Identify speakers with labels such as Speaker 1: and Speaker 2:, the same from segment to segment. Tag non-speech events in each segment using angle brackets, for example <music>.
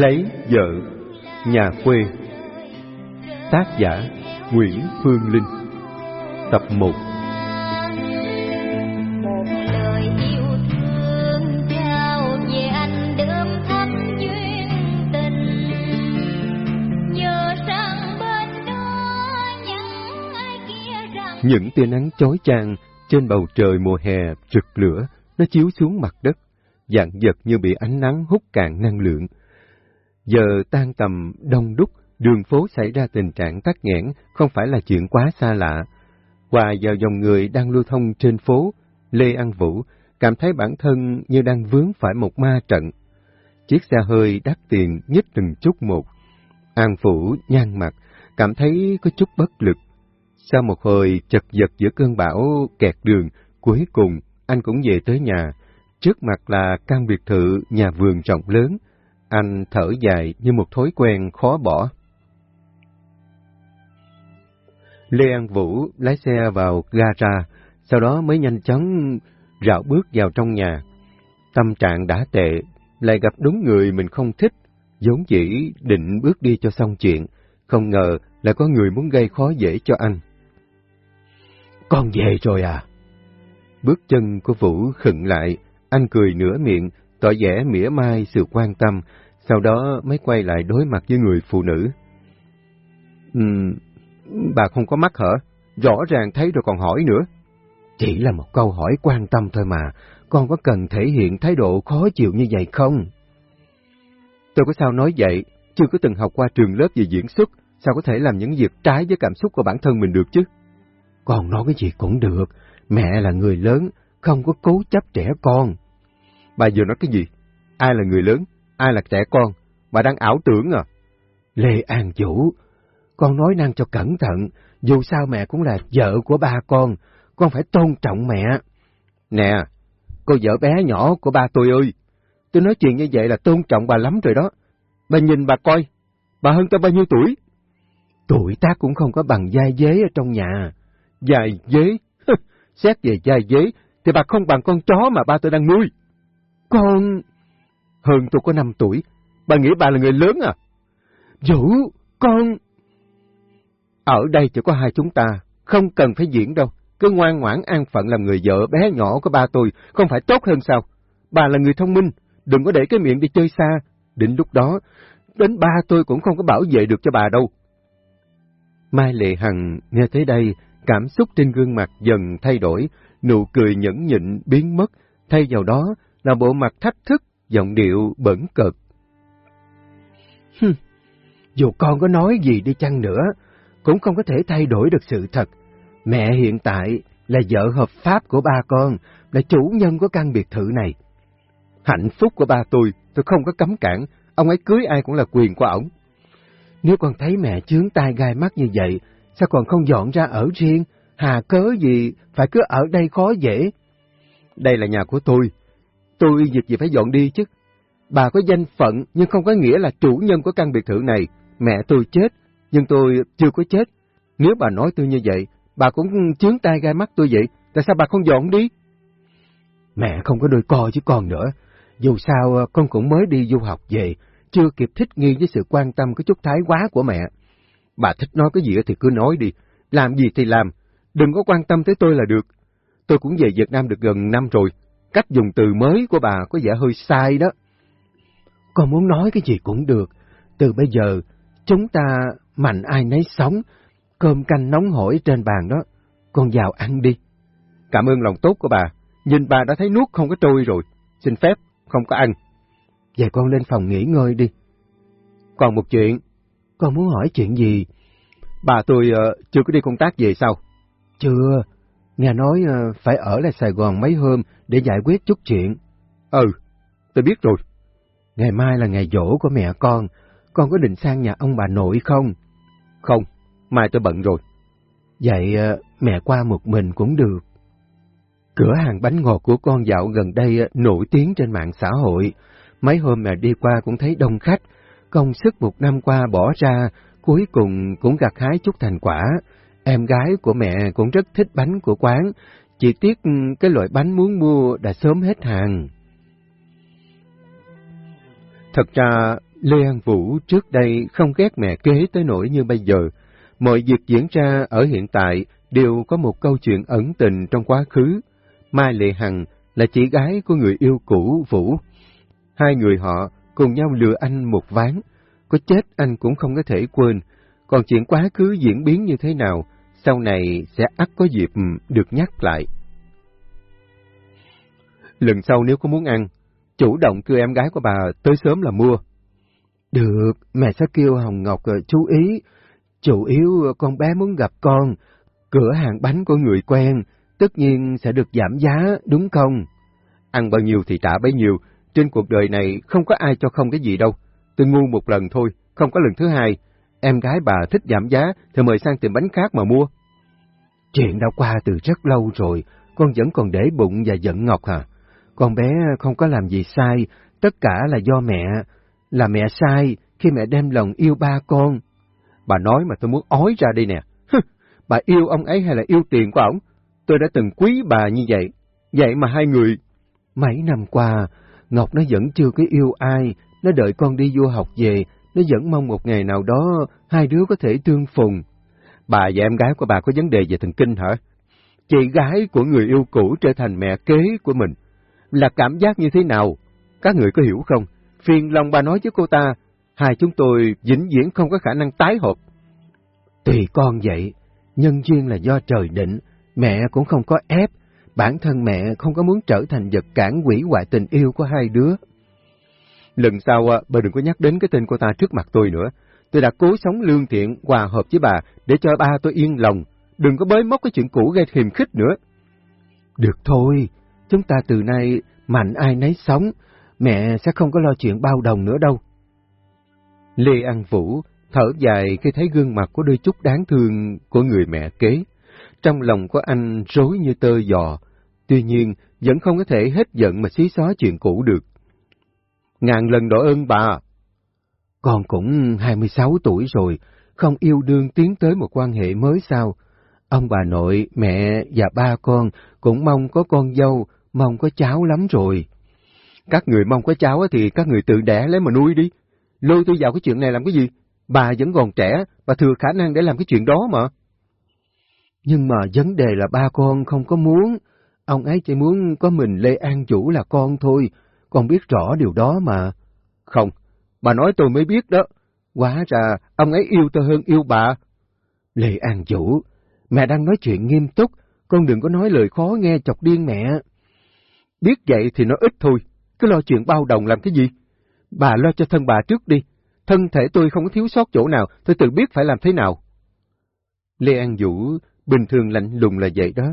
Speaker 1: Lấy vợ Nhà quê. Tác giả Nguyễn Phương Linh. Tập 1
Speaker 2: một Những
Speaker 1: tia nắng chói chang trên bầu trời mùa hè rực lửa, nó chiếu xuống mặt đất, dạng vật như bị ánh nắng hút cạn năng lượng. Giờ tan tầm đông đúc, đường phố xảy ra tình trạng tắc nghẽn không phải là chuyện quá xa lạ. Qua vào dòng người đang lưu thông trên phố, Lê An Vũ cảm thấy bản thân như đang vướng phải một ma trận. Chiếc xe hơi đắt tiền nhích từng chút một. An Vũ nhăn mặt, cảm thấy có chút bất lực. Sau một hồi chật vật giữa cơn bão kẹt đường, cuối cùng anh cũng về tới nhà. Trước mặt là căn biệt thự nhà vườn rộng lớn. Anh thở dài như một thói quen khó bỏ. Lê An Vũ lái xe vào gara, sau đó mới nhanh chóng rảo bước vào trong nhà. Tâm trạng đã tệ, lại gặp đúng người mình không thích, vốn dĩ định bước đi cho xong chuyện, không ngờ là có người muốn gây khó dễ cho anh. Con về rồi à? Bước chân của Vũ khựng lại, anh cười nửa miệng, tỏ vẻ mỉa mai sự quan tâm, sau đó mới quay lại đối mặt với người phụ nữ. Ừm, bà không có mắt hả? Rõ ràng thấy rồi còn hỏi nữa. Chỉ là một câu hỏi quan tâm thôi mà, con có cần thể hiện thái độ khó chịu như vậy không? Tôi có sao nói vậy, chưa có từng học qua trường lớp về diễn xuất, sao có thể làm những việc trái với cảm xúc của bản thân mình được chứ? Con nói cái gì cũng được, mẹ là người lớn, không có cố chấp trẻ con. Bà vừa nói cái gì? Ai là người lớn, ai là trẻ con? Bà đang ảo tưởng à? Lê An Vũ, con nói năng cho cẩn thận, dù sao mẹ cũng là vợ của ba con, con phải tôn trọng mẹ. Nè, cô vợ bé nhỏ của ba tôi ơi, tôi nói chuyện như vậy là tôn trọng bà lắm rồi đó. Bà nhìn bà coi, bà hơn tôi bao nhiêu tuổi? Tuổi tác cũng không có bằng giai dế ở trong nhà. Giai dế? <laughs> Xét về giai dế, thì bà không bằng con chó mà ba tôi đang nuôi. Con... Hơn tôi có năm tuổi, bà nghĩ bà là người lớn à? Vũ, con... Ở đây chỉ có hai chúng ta, không cần phải diễn đâu. Cứ ngoan ngoãn an phận làm người vợ bé nhỏ của ba tôi, không phải tốt hơn sao? Bà là người thông minh, đừng có để cái miệng đi chơi xa. Đến lúc đó, đến ba tôi cũng không có bảo vệ được cho bà đâu. Mai Lệ Hằng nghe tới đây, cảm xúc trên gương mặt dần thay đổi, nụ cười nhẫn nhịn biến mất, thay vào đó là bộ mặt thách thức, giọng điệu bẩn. Hừm, dù con có nói gì đi chăng nữa, cũng không có thể thay đổi được sự thật. Mẹ hiện tại là vợ hợp pháp của ba con, là chủ nhân của căn biệt thự này. Hạnh phúc của ba tôi, tôi không có cấm cản, ông ấy cưới ai cũng là quyền của ổng. Nếu con thấy mẹ chướng tai gai mắt như vậy, sao còn không dọn ra ở riêng? Hà cớ gì, phải cứ ở đây khó dễ. Đây là nhà của tôi, tôi việc gì phải dọn đi chứ. Bà có danh phận nhưng không có nghĩa là chủ nhân của căn biệt thự này. Mẹ tôi chết, nhưng tôi chưa có chết. Nếu bà nói tôi như vậy, bà cũng chướng tai gai mắt tôi vậy, tại sao bà không dọn đi? Mẹ không có đôi co chứ con nữa. Dù sao con cũng mới đi du học về, chưa kịp thích nghi với sự quan tâm có chút thái quá của mẹ. Bà thích nói cái gì thì cứ nói đi, làm gì thì làm, đừng có quan tâm tới tôi là được. Tôi cũng về Việt Nam được gần năm rồi, cách dùng từ mới của bà có vẻ hơi sai đó. Con muốn nói cái gì cũng được, từ bây giờ chúng ta mạnh ai nấy sống, cơm canh nóng hổi trên bàn đó, con vào ăn đi. Cảm ơn lòng tốt của bà, nhìn bà đã thấy nuốt không có trôi rồi, xin phép, không có ăn. Vậy con lên phòng nghỉ ngơi đi. Còn một chuyện, con muốn hỏi chuyện gì? Bà tôi uh, chưa có đi công tác về sao? Chưa, nghe nói uh, phải ở lại Sài Gòn mấy hôm để giải quyết chút chuyện. Ừ, tôi biết rồi. Ngày mai là ngày dỗ của mẹ con, con có định sang nhà ông bà nội không? Không, mai tôi bận rồi. Vậy uh, mẹ qua một mình cũng được. Cửa hàng bánh ngọt của con dạo gần đây nổi tiếng trên mạng xã hội. Mấy hôm mẹ đi qua cũng thấy đông khách, công sức một năm qua bỏ ra, cuối cùng cũng gặt hái chút thành quả. Em gái của mẹ cũng rất thích bánh của quán, chỉ tiếc ừ, cái loại bánh muốn mua đã sớm hết hàng. Thật ra, Lê An Vũ trước đây không ghét mẹ kế tới nỗi như bây giờ. Mọi việc diễn ra ở hiện tại đều có một câu chuyện ẩn tình trong quá khứ. Mai Lệ Hằng là chị gái của người yêu cũ Vũ. Hai người họ cùng nhau lừa anh một ván. Có chết anh cũng không có thể quên. Còn chuyện quá khứ diễn biến như thế nào, sau này sẽ ắt có dịp được nhắc lại. Lần sau nếu có muốn ăn, chủ động kêu em gái của bà tới sớm là mua.
Speaker 3: Được, mẹ sẽ kêu Hồng Ngọc ờ, chú ý. Chủ yếu con bé muốn gặp con, cửa hàng bánh của người quen, tất nhiên sẽ được giảm giá, đúng không?
Speaker 1: Ăn bao nhiêu thì trả bấy nhiêu, trên cuộc đời này không có ai cho không cái gì đâu. Tôi ngu một lần thôi, không có lần thứ hai. Em gái bà thích giảm giá thì mời sang tiệm bánh khác mà mua.
Speaker 3: Chuyện đã qua từ rất lâu rồi, con vẫn còn để bụng và giận Ngọc à? Con bé không có làm gì sai, tất cả là do mẹ. Là mẹ sai khi mẹ đem lòng yêu ba con.
Speaker 1: Bà nói mà tôi muốn ói ra đây nè. bà yêu ông ấy hay là yêu tiền của ổng? Tôi đã từng quý bà như vậy. Vậy mà hai người...
Speaker 3: Mấy năm qua, Ngọc nó vẫn chưa có yêu ai, nó đợi con đi du học về, nó vẫn mong một ngày nào đó hai đứa có thể tương phùng.
Speaker 1: Bà và em gái của bà có vấn đề về thần kinh hả? Chị gái của người yêu cũ trở thành mẹ kế của mình. Là cảm giác như thế nào? Các người có hiểu không? Phiền lòng bà nói với cô ta, hai chúng tôi vĩnh viễn không có khả năng tái hợp.
Speaker 3: Tùy con vậy, nhân duyên là do trời định, mẹ cũng không có ép, bản thân mẹ không có muốn trở thành vật cản quỷ hoại tình yêu của hai đứa.
Speaker 1: Lần sau, à, bà đừng có nhắc đến cái tên cô ta trước mặt tôi nữa. Tôi đã cố sống lương thiện, hòa hợp với bà để cho ba tôi yên lòng. Đừng có bới móc cái chuyện cũ gây hiềm khích nữa.
Speaker 3: Được thôi, chúng ta từ nay mạnh ai nấy sống, mẹ sẽ không có lo chuyện bao đồng nữa đâu.
Speaker 1: Lê An Vũ thở dài khi thấy gương mặt của đôi chút đáng thương của người mẹ kế. Trong lòng của anh rối như tơ giò, tuy nhiên vẫn không có thể hết giận mà xí xóa chuyện cũ được. Ngàn lần đội ơn bà.
Speaker 3: Con cũng 26 tuổi rồi, không yêu đương tiến tới một quan hệ mới sao? Ông bà nội, mẹ và ba con cũng mong có con dâu, mong có cháu lắm rồi.
Speaker 1: Các người mong có cháu thì các người tự đẻ lấy mà nuôi đi. Lôi tôi vào cái chuyện này làm cái gì? Bà vẫn còn trẻ, bà thừa khả năng để làm cái chuyện đó mà.
Speaker 3: Nhưng mà vấn đề là ba con không có muốn. Ông ấy chỉ muốn có mình Lê An Chủ là con thôi, con biết rõ điều đó mà.
Speaker 1: Không, bà nói tôi mới biết đó. Quá ra, ông ấy yêu tôi hơn yêu bà.
Speaker 3: Lê An Vũ, mẹ đang nói chuyện nghiêm túc, con đừng có nói lời khó nghe chọc điên mẹ.
Speaker 1: Biết vậy thì nó ít thôi, cứ lo chuyện bao đồng làm cái gì? Bà lo cho thân bà trước đi, thân thể tôi không có thiếu sót chỗ nào, tôi tự biết phải làm thế nào. Lê An Vũ bình thường lạnh lùng là vậy đó,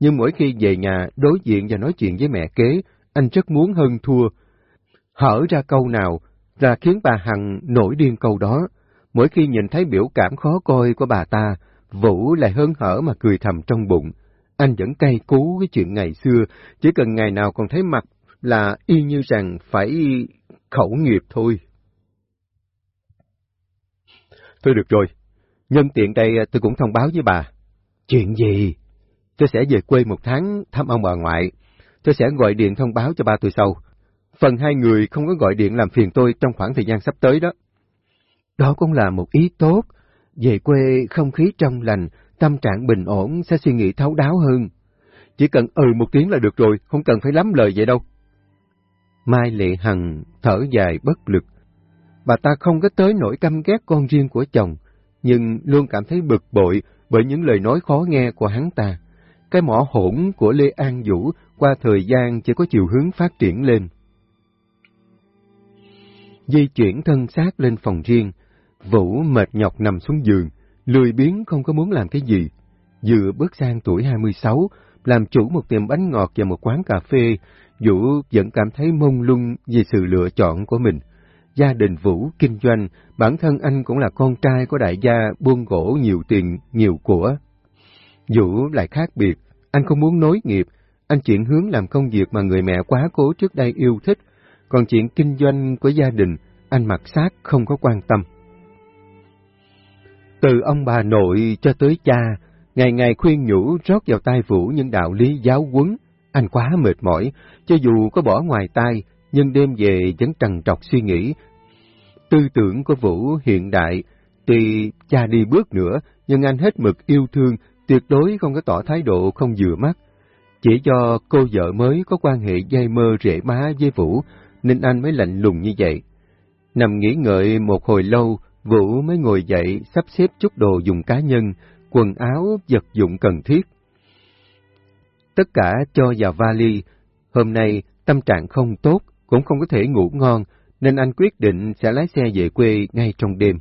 Speaker 1: nhưng mỗi khi về nhà đối diện và nói chuyện với mẹ kế, anh rất muốn hơn thua. Hở ra câu nào là khiến bà Hằng nổi điên câu đó. Mỗi khi nhìn thấy biểu cảm khó coi của bà ta, Vũ lại hớn hở mà cười thầm trong bụng. Anh vẫn cay cú cái chuyện ngày xưa, chỉ cần ngày nào còn thấy mặt là y như rằng phải khẩu nghiệp thôi. Thôi được rồi, nhân tiện đây tôi cũng thông báo với bà.
Speaker 3: Chuyện gì?
Speaker 1: Tôi sẽ về quê một tháng thăm ông bà ngoại. Tôi sẽ gọi điện thông báo cho ba tôi sau. Phần hai người không có gọi điện làm phiền tôi trong khoảng thời gian sắp tới đó.
Speaker 3: Đó cũng là một ý tốt. Về quê không khí trong lành, tâm trạng bình ổn sẽ suy nghĩ thấu đáo hơn.
Speaker 1: Chỉ cần ừ một tiếng là được rồi, không cần phải lắm lời vậy đâu. Mai Lệ Hằng thở dài bất lực. Bà ta không có tới nỗi căm ghét con riêng của chồng, nhưng luôn cảm thấy bực bội bởi những lời nói khó nghe của hắn ta. Cái mỏ hỗn của Lê An Vũ qua thời gian chỉ có chiều hướng phát triển lên. Di chuyển thân xác lên phòng riêng, Vũ mệt nhọc nằm xuống giường, lười biếng không có muốn làm cái gì. Vừa bước sang tuổi 26, làm chủ một tiệm bánh ngọt và một quán cà phê, Vũ vẫn cảm thấy mông lung vì sự lựa chọn của mình. Gia đình Vũ kinh doanh, bản thân anh cũng là con trai của đại gia buôn gỗ nhiều tiền, nhiều của. Vũ lại khác biệt, anh không muốn nối nghiệp, anh chuyển hướng làm công việc mà người mẹ quá cố trước đây yêu thích, còn chuyện kinh doanh của gia đình, anh mặc sát không có quan tâm. Từ ông bà nội cho tới cha, ngày ngày khuyên nhủ rót vào tai Vũ những đạo lý giáo huấn, anh quá mệt mỏi, cho dù có bỏ ngoài tai, nhưng đêm về vẫn trằn trọc suy nghĩ. Tư tưởng của Vũ hiện đại, tuy cha đi bước nữa, nhưng anh hết mực yêu thương, tuyệt đối không có tỏ thái độ không vừa mắt. Chỉ do cô vợ mới có quan hệ dây mơ rễ má với Vũ, nên anh mới lạnh lùng như vậy. Nằm nghỉ ngợi một hồi lâu, Vũ mới ngồi dậy sắp xếp chút đồ dùng cá nhân, quần áo, vật dụng cần thiết. Tất cả cho vào vali. Hôm nay tâm trạng không tốt, cũng không có thể ngủ ngon, nên anh quyết định sẽ lái xe về quê ngay trong đêm.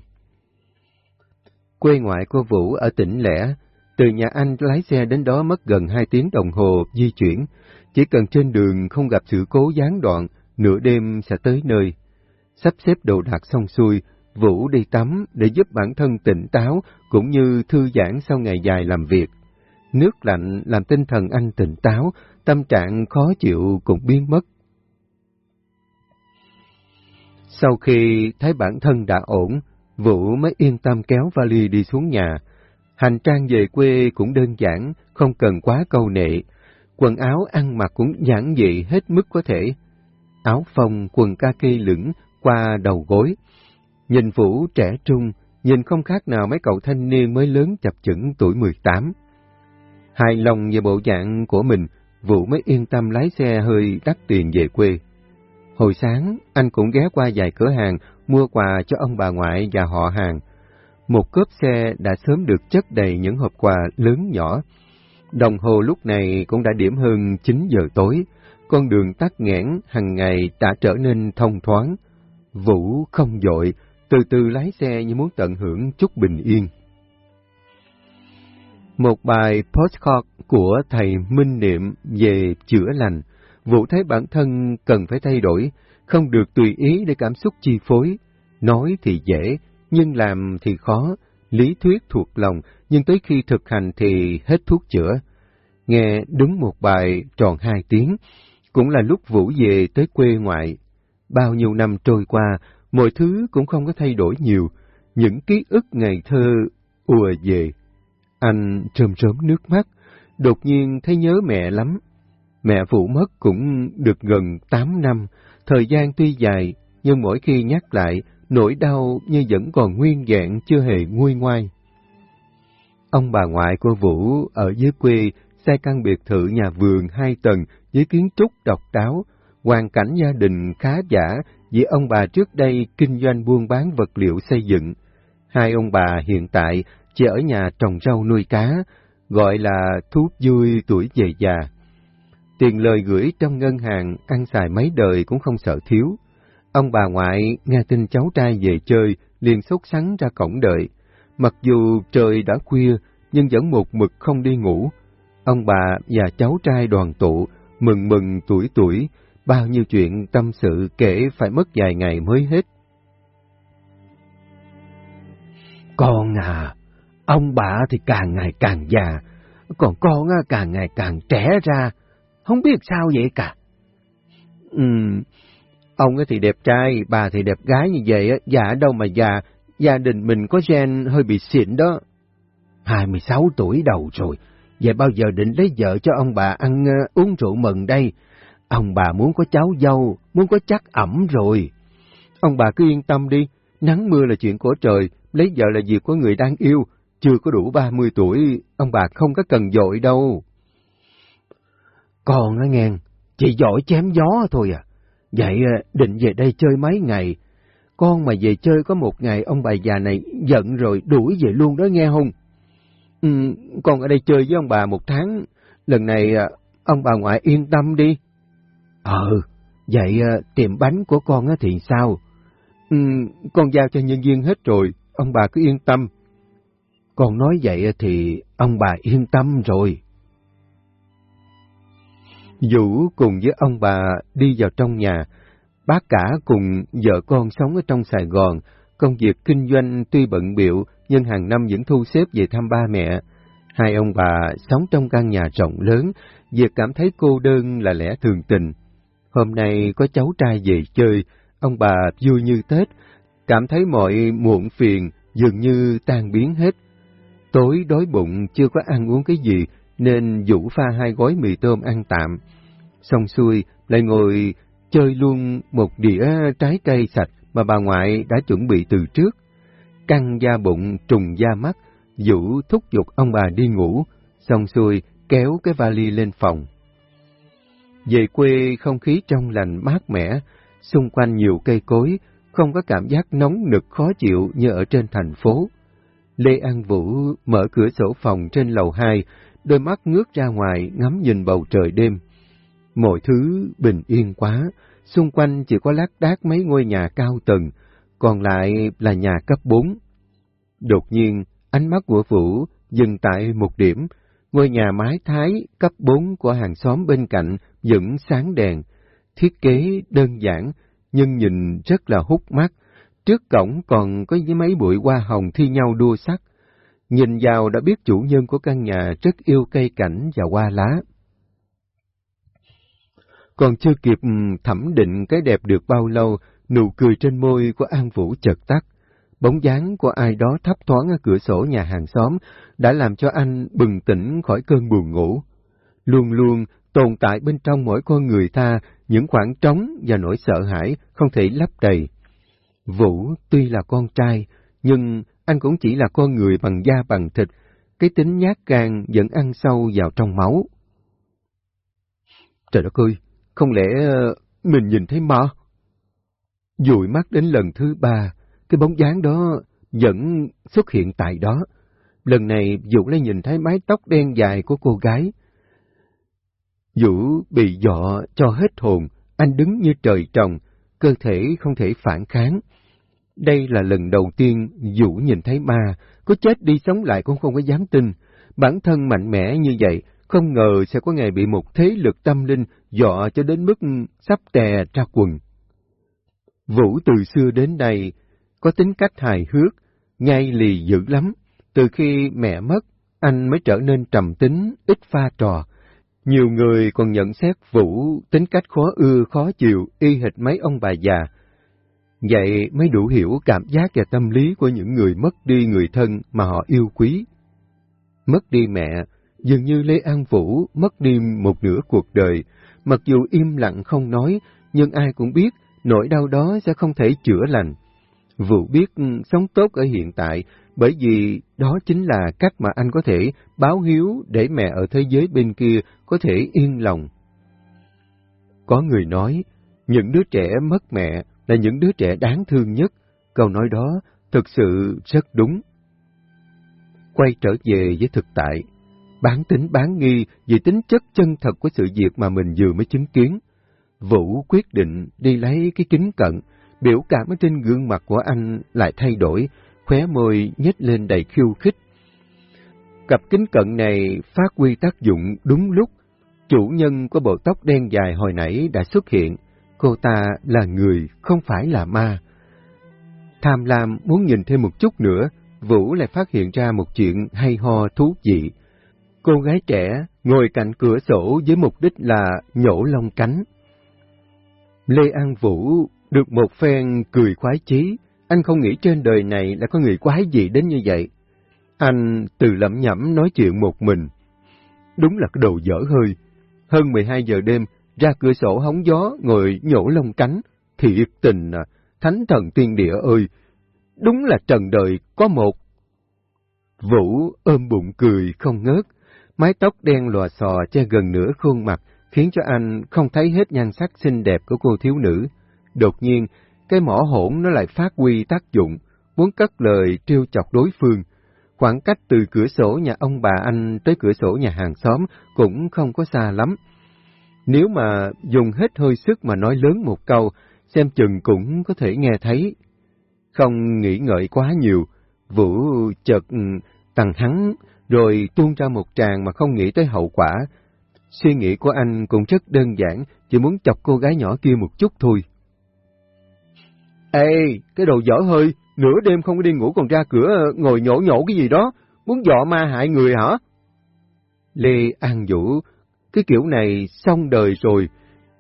Speaker 1: Quê ngoại của Vũ ở tỉnh Lẻ, từ nhà anh lái xe đến đó mất gần hai tiếng đồng hồ di chuyển, chỉ cần trên đường không gặp sự cố gián đoạn, nửa đêm sẽ tới nơi. Sắp xếp đồ đạc xong xuôi, Vũ đi tắm để giúp bản thân tỉnh táo cũng như thư giãn sau ngày dài làm việc. Nước lạnh làm tinh thần anh tỉnh táo, tâm trạng khó chịu cũng biến mất. Sau khi thấy bản thân đã ổn, Vũ mới yên tâm kéo vali đi xuống nhà. Hành trang về quê cũng đơn giản, không cần quá câu nệ. Quần áo ăn mặc cũng giản dị hết mức có thể. Áo phông, quần kaki lửng qua đầu gối. Nhìn Vũ trẻ trung, nhìn không khác nào mấy cậu thanh niên mới lớn chập chững tuổi 18. Hài lòng về bộ dạng của mình, Vũ mới yên tâm lái xe hơi đắt tiền về quê. Hồi sáng, anh cũng ghé qua vài cửa hàng mua quà cho ông bà ngoại và họ hàng. Một cốp xe đã sớm được chất đầy những hộp quà lớn nhỏ. Đồng hồ lúc này cũng đã điểm hơn 9 giờ tối, con đường tắt nghẽn hàng ngày đã trở nên thông thoáng. Vũ không dội, từ từ lái xe như muốn tận hưởng chút bình yên. Một bài postcard của thầy Minh Niệm về chữa lành, Vũ thấy bản thân cần phải thay đổi, không được tùy ý để cảm xúc chi phối. Nói thì dễ, nhưng làm thì khó, lý thuyết thuộc lòng, nhưng tới khi thực hành thì hết thuốc chữa. Nghe đúng một bài tròn hai tiếng, cũng là lúc Vũ về tới quê ngoại. Bao nhiêu năm trôi qua, mọi thứ cũng không có thay đổi nhiều, những ký ức ngày thơ ùa về. Anh trơm trớm nước mắt, đột nhiên thấy nhớ mẹ lắm. Mẹ Vũ mất cũng được gần 8 năm, thời gian tuy dài, nhưng mỗi khi nhắc lại, nỗi đau như vẫn còn nguyên vẹn chưa hề nguôi ngoai. Ông bà ngoại của Vũ ở dưới quê xây căn biệt thự nhà vườn hai tầng với kiến trúc độc đáo, hoàn cảnh gia đình khá giả vì ông bà trước đây kinh doanh buôn bán vật liệu xây dựng. Hai ông bà hiện tại chỉ ở nhà trồng rau nuôi cá, gọi là thú vui tuổi về già. Tiền lời gửi trong ngân hàng, ăn xài mấy đời cũng không sợ thiếu. Ông bà ngoại nghe tin cháu trai về chơi, liền sốt sắng ra cổng đợi. Mặc dù trời đã khuya, nhưng vẫn một mực không đi ngủ. Ông bà và cháu trai đoàn tụ, mừng mừng tuổi tuổi, bao nhiêu chuyện tâm sự kể phải mất vài ngày mới hết.
Speaker 3: Con à, ông bà thì càng ngày càng già, còn con càng ngày càng trẻ ra, không biết sao vậy cả.
Speaker 1: Ừ, ông thì đẹp trai, bà thì đẹp gái như vậy, già đâu mà già, gia đình mình có gen hơi bị xịn đó.
Speaker 3: 26 tuổi đầu rồi, vậy bao giờ định lấy vợ cho ông bà ăn uh, uống rượu mừng đây? Ông bà muốn có cháu dâu, muốn có chắc ẩm rồi.
Speaker 1: Ông bà cứ yên tâm đi, nắng mưa là chuyện của trời, lấy vợ là việc của người đang yêu, chưa có đủ 30 tuổi, ông bà không có cần dội đâu.
Speaker 3: Còn á nghe, chỉ giỏi chém gió thôi à. Vậy ờ, định về đây chơi mấy ngày. Con mà về chơi có một ngày ông bà già này giận rồi đuổi về luôn đó nghe không?
Speaker 1: Ừ, con ở đây chơi với ông bà một tháng. Lần này ờ, ông bà ngoại yên tâm đi.
Speaker 3: Ừ, vậy tiệm bánh của con thì sao?
Speaker 1: Ừ, con giao cho nhân viên hết rồi, ông bà cứ yên tâm.
Speaker 3: Con nói vậy thì ông bà yên tâm rồi.
Speaker 1: Vũ cùng với ông bà đi vào trong nhà, bác cả cùng vợ con sống ở trong Sài Gòn, công việc kinh doanh tuy bận biệu nhưng hàng năm vẫn thu xếp về thăm ba mẹ. Hai ông bà sống trong căn nhà rộng lớn, việc cảm thấy cô đơn là lẽ thường tình. Hôm nay có cháu trai về chơi, ông bà vui như Tết, cảm thấy mọi muộn phiền dường như tan biến hết. Tối đói bụng chưa có ăn uống cái gì, nên Vũ pha hai gói mì tôm ăn tạm. Xong xuôi, lại ngồi chơi luôn một đĩa trái cây sạch mà bà ngoại đã chuẩn bị từ trước. Căng da bụng, trùng da mắt, Vũ thúc giục ông bà đi ngủ, xong xuôi kéo cái vali lên phòng. Về quê không khí trong lành mát mẻ, xung quanh nhiều cây cối, không có cảm giác nóng nực khó chịu như ở trên thành phố. Lê An Vũ mở cửa sổ phòng trên lầu hai, đôi mắt ngước ra ngoài ngắm nhìn bầu trời đêm. Mọi thứ bình yên quá, xung quanh chỉ có lác đác mấy ngôi nhà cao tầng, còn lại là nhà cấp 4. Đột nhiên, ánh mắt của Vũ dừng tại một điểm, ngôi nhà mái thái cấp 4 của hàng xóm bên cạnh vẫn sáng đèn, thiết kế đơn giản nhưng nhìn rất là hút mắt. Trước cổng còn có mấy bụi hoa hồng thi nhau đua sắc. Nhìn vào đã biết chủ nhân của căn nhà rất yêu cây cảnh và hoa lá. Còn chưa kịp ừ, thẩm định cái đẹp được bao lâu, nụ cười trên môi của An Vũ chợt tắt. Bóng dáng của ai đó thấp thoáng ở cửa sổ nhà hàng xóm đã làm cho anh bừng tỉnh khỏi cơn buồn ngủ. Luôn luôn tồn tại bên trong mỗi con người ta những khoảng trống và nỗi sợ hãi không thể lấp đầy. Vũ tuy là con trai, nhưng anh cũng chỉ là con người bằng da bằng thịt, cái tính nhát gan vẫn ăn sâu vào trong máu. Trời đất ơi, không lẽ ờ, mình nhìn thấy ma? Dụi mắt đến lần thứ ba, cái bóng dáng đó vẫn xuất hiện tại đó. Lần này Vũ lại nhìn thấy mái tóc đen dài của cô gái. Vũ bị dọ cho hết hồn, anh đứng như trời trồng, cơ thể không thể phản kháng. Đây là lần đầu tiên Vũ nhìn thấy ma, có chết đi sống lại cũng không có dám tin. Bản thân mạnh mẽ như vậy, không ngờ sẽ có ngày bị một thế lực tâm linh dọ cho đến mức sắp tè ra quần. Vũ từ xưa đến nay có tính cách hài hước, ngay lì dữ lắm. Từ khi mẹ mất, anh mới trở nên trầm tính, ít pha trò. Nhiều người còn nhận xét Vũ tính cách khó ưa, khó chịu, y hệt mấy ông bà già. Vậy mới đủ hiểu cảm giác và tâm lý của những người mất đi người thân mà họ yêu quý. Mất đi mẹ, dường như Lê An Vũ mất đi một nửa cuộc đời, mặc dù im lặng không nói, nhưng ai cũng biết nỗi đau đó sẽ không thể chữa lành. Vũ biết sống tốt ở hiện tại, bởi vì đó chính là cách mà anh có thể báo hiếu để mẹ ở thế giới bên kia có thể yên lòng. Có người nói, những đứa trẻ mất mẹ là những đứa trẻ đáng thương nhất. Câu nói đó thực sự rất đúng. Quay trở về với thực tại, bán tính bán nghi vì tính chất chân thật của sự việc mà mình vừa mới chứng kiến. Vũ quyết định đi lấy cái kính cận, biểu cảm ở trên gương mặt của anh lại thay đổi, khóe môi nhếch lên đầy khiêu khích. Cặp kính cận này phát huy tác dụng đúng lúc. Chủ nhân của bộ tóc đen dài hồi nãy đã xuất hiện. Cô ta là người, không phải là ma. Tham lam muốn nhìn thêm một chút nữa, Vũ lại phát hiện ra một chuyện hay ho thú vị. Cô gái trẻ ngồi cạnh cửa sổ với mục đích là nhổ lông cánh. Lê An Vũ được một phen cười khoái chí, anh không nghĩ trên đời này là có người quái gì đến như vậy. Anh từ lẩm nhẩm nói chuyện một mình. Đúng là cái đồ dở hơi. Hơn 12 giờ đêm, ra cửa sổ hóng gió, ngồi nhổ lông cánh. Thiệt tình à, thánh thần tiên địa ơi! Đúng là trần đời có một. Vũ ôm bụng cười không ngớt, mái tóc đen lòa xò che gần nửa khuôn mặt, khiến cho anh không thấy hết nhan sắc xinh đẹp của cô thiếu nữ. Đột nhiên, cái mỏ hỗn nó lại phát huy tác dụng, muốn cất lời trêu chọc đối phương. Khoảng cách từ cửa sổ nhà ông bà anh tới cửa sổ nhà hàng xóm cũng không có xa lắm. Nếu mà dùng hết hơi sức mà nói lớn một câu, xem chừng cũng có thể nghe thấy. Không nghĩ ngợi quá nhiều, Vũ chợt ừ, tăng hắn, rồi tuôn ra một tràng mà không nghĩ tới hậu quả. Suy nghĩ của anh cũng rất đơn giản, chỉ muốn chọc cô gái nhỏ kia một chút thôi. Ê, cái đồ dở hơi, nửa đêm không có đi ngủ còn ra cửa ngồi nhổ nhổ cái gì đó, muốn dọ ma hại người hả? Lê An Vũ, cái kiểu này xong đời rồi,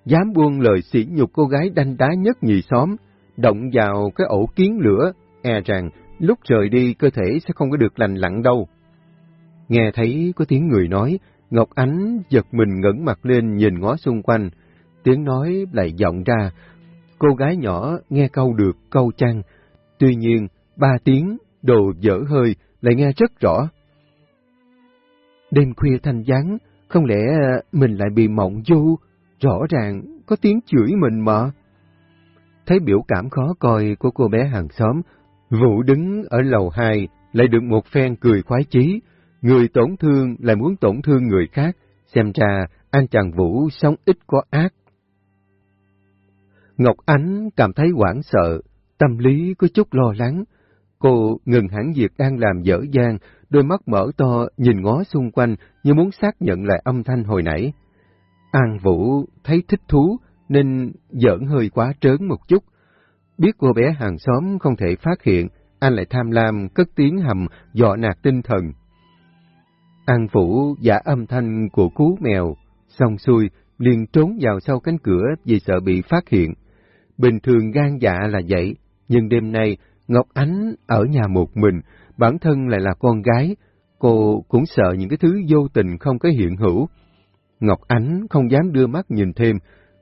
Speaker 1: dám buông lời sỉ nhục cô gái đanh đá nhất nhì xóm, động vào cái ổ kiến lửa, e rằng lúc rời đi cơ thể sẽ không có được lành lặn đâu. Nghe thấy có tiếng người nói, Ngọc Ánh giật mình ngẩng mặt lên nhìn ngó xung quanh, tiếng nói lại vọng ra, Cô gái nhỏ nghe câu được câu chăng, tuy nhiên ba tiếng đồ dở hơi lại nghe rất rõ. Đêm khuya thanh vắng, không lẽ ờ, mình lại bị mộng du, rõ ràng có tiếng chửi mình mà. Thấy biểu cảm khó coi của cô bé hàng xóm, Vũ đứng ở lầu hai lại được một phen cười khoái chí, người tổn thương lại muốn tổn thương người khác, xem ra anh chàng Vũ sống ít có ác. Ngọc Ánh cảm thấy hoảng sợ, tâm lý có chút lo lắng. Cô ngừng hẳn việc đang làm dở dang, đôi mắt mở to nhìn ngó xung quanh như muốn xác nhận lại âm thanh hồi nãy. An Vũ thấy thích thú nên giỡn hơi quá trớn một chút. Biết cô bé hàng xóm không thể phát hiện, anh lại tham lam cất tiếng hầm dọ nạt tinh thần. An Vũ giả âm thanh của cú mèo, xong xuôi liền trốn vào sau cánh cửa vì sợ bị phát hiện. Bình thường gan dạ là vậy, nhưng đêm nay Ngọc Ánh ở nhà một mình, bản thân lại là con gái, cô cũng sợ những cái thứ vô tình không có hiện hữu. Ngọc Ánh không dám đưa mắt nhìn thêm,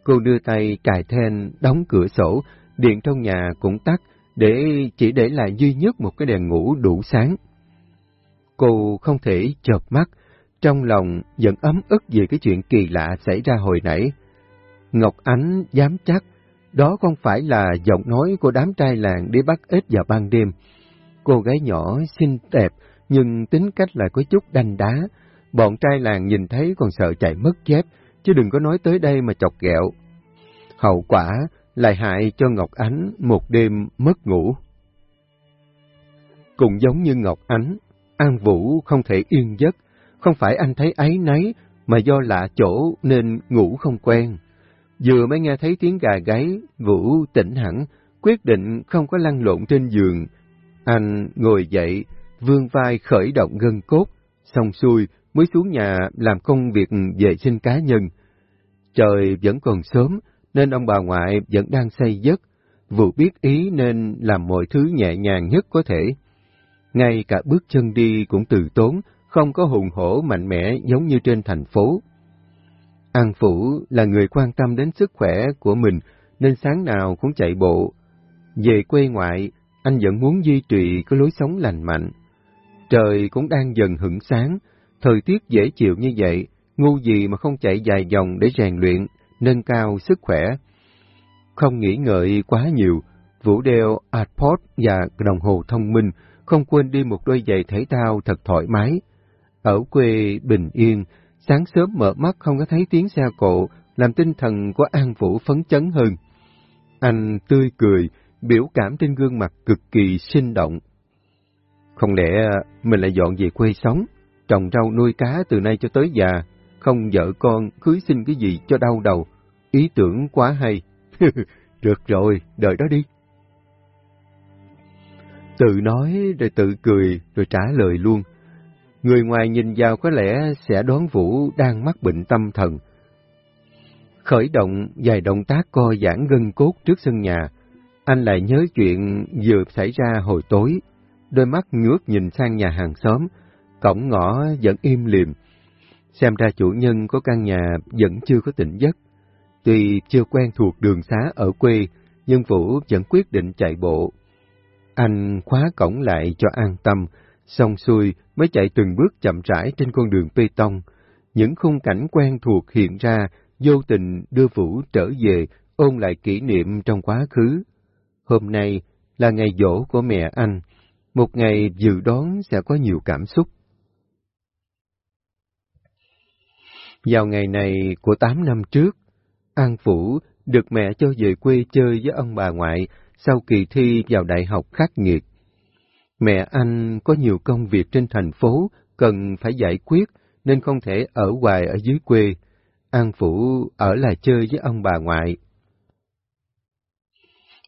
Speaker 1: cô đưa tay cài then đóng cửa sổ, điện trong nhà cũng tắt, để chỉ để lại duy nhất một cái đèn ngủ đủ sáng. Cô không thể chợp mắt, trong lòng vẫn ấm ức về cái chuyện kỳ lạ xảy ra hồi nãy. Ngọc Ánh dám chắc, đó không phải là giọng nói của đám trai làng đi bắt ếch vào ban đêm. Cô gái nhỏ xinh đẹp, nhưng tính cách lại có chút đanh đá. Bọn trai làng nhìn thấy còn sợ chạy mất dép, chứ đừng có nói tới đây mà chọc ghẹo. Hậu quả lại hại cho Ngọc Ánh một đêm mất ngủ. Cũng giống như Ngọc Ánh, An Vũ không thể yên giấc, không phải anh thấy ấy nấy, mà do lạ chỗ nên ngủ không quen. Vừa mới nghe thấy tiếng gà gáy, Vũ tỉnh hẳn, quyết định không có lăn lộn trên giường. Anh ngồi dậy, vương vai khởi động gân cốt, xong xuôi mới xuống nhà làm công việc vệ sinh cá nhân. Trời vẫn còn sớm, nên ông bà ngoại vẫn đang say giấc. Vũ biết ý nên làm mọi thứ nhẹ nhàng nhất có thể. Ngay cả bước chân đi cũng từ tốn, không có hùng hổ mạnh mẽ giống như trên thành phố. An Phủ là người quan tâm đến sức khỏe của mình nên sáng nào cũng chạy bộ. Về quê ngoại, anh vẫn muốn duy trì cái lối sống lành mạnh. Trời cũng đang dần hửng sáng, thời tiết dễ chịu như vậy, ngu gì mà không chạy dài dòng để rèn luyện, nâng cao sức khỏe. Không nghĩ ngợi quá nhiều, Vũ đeo AirPods và đồng hồ thông minh, không quên đi một đôi giày thể thao thật thoải mái. Ở quê bình yên, sáng sớm mở mắt không có thấy tiếng xe cộ, làm tinh thần của An Vũ phấn chấn hơn. Anh tươi cười, biểu cảm trên gương mặt cực kỳ sinh động. Không lẽ mình lại dọn về quê sống, trồng rau nuôi cá từ nay cho tới già, không vợ con cưới xin cái gì cho đau đầu. Ý tưởng quá hay. <laughs> Được rồi, đợi đó đi. Tự nói rồi tự cười rồi trả lời luôn. Người ngoài nhìn vào có lẽ sẽ đoán Vũ đang mắc bệnh tâm thần. Khởi động vài động tác co giãn gân cốt trước sân nhà, anh lại nhớ chuyện vừa xảy ra hồi tối. Đôi mắt ngước nhìn sang nhà hàng xóm, cổng ngõ vẫn im lìm. Xem ra chủ nhân của căn nhà vẫn chưa có tỉnh giấc. Tuy chưa quen thuộc đường xá ở quê, nhưng Vũ vẫn quyết định chạy bộ. Anh khóa cổng lại cho an tâm, xong xuôi mới chạy từng bước chậm rãi trên con đường bê tông. Những khung cảnh quen thuộc hiện ra, vô tình đưa Vũ trở về, ôn lại kỷ niệm trong quá khứ. Hôm nay là ngày dỗ của mẹ anh, một ngày dự đoán sẽ có nhiều cảm xúc. Vào ngày này của tám năm trước, An Vũ được mẹ cho về quê chơi với ông bà ngoại sau kỳ thi vào đại học khắc nghiệt. Mẹ anh có nhiều công việc trên thành phố cần phải giải quyết nên không thể ở hoài ở dưới quê. An Phủ ở lại chơi với ông bà ngoại.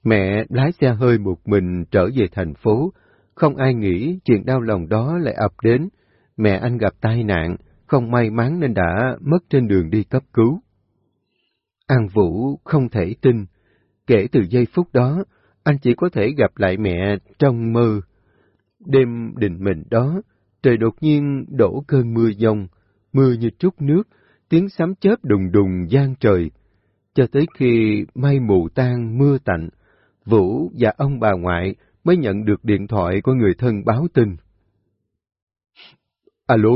Speaker 1: Mẹ lái xe hơi một mình trở về thành phố, không ai nghĩ chuyện đau lòng đó lại ập đến. Mẹ anh gặp tai nạn, không may mắn nên đã mất trên đường đi cấp cứu. An Vũ không thể tin. Kể từ giây phút đó, anh chỉ có thể gặp lại mẹ trong mơ. Đêm định mệnh đó, trời đột nhiên đổ cơn mưa giông, mưa như trút nước, tiếng sấm chớp đùng đùng gian trời. cho tới khi mây mù tan mưa tạnh, Vũ và ông bà ngoại mới nhận được điện thoại của người thân báo tin. Alo,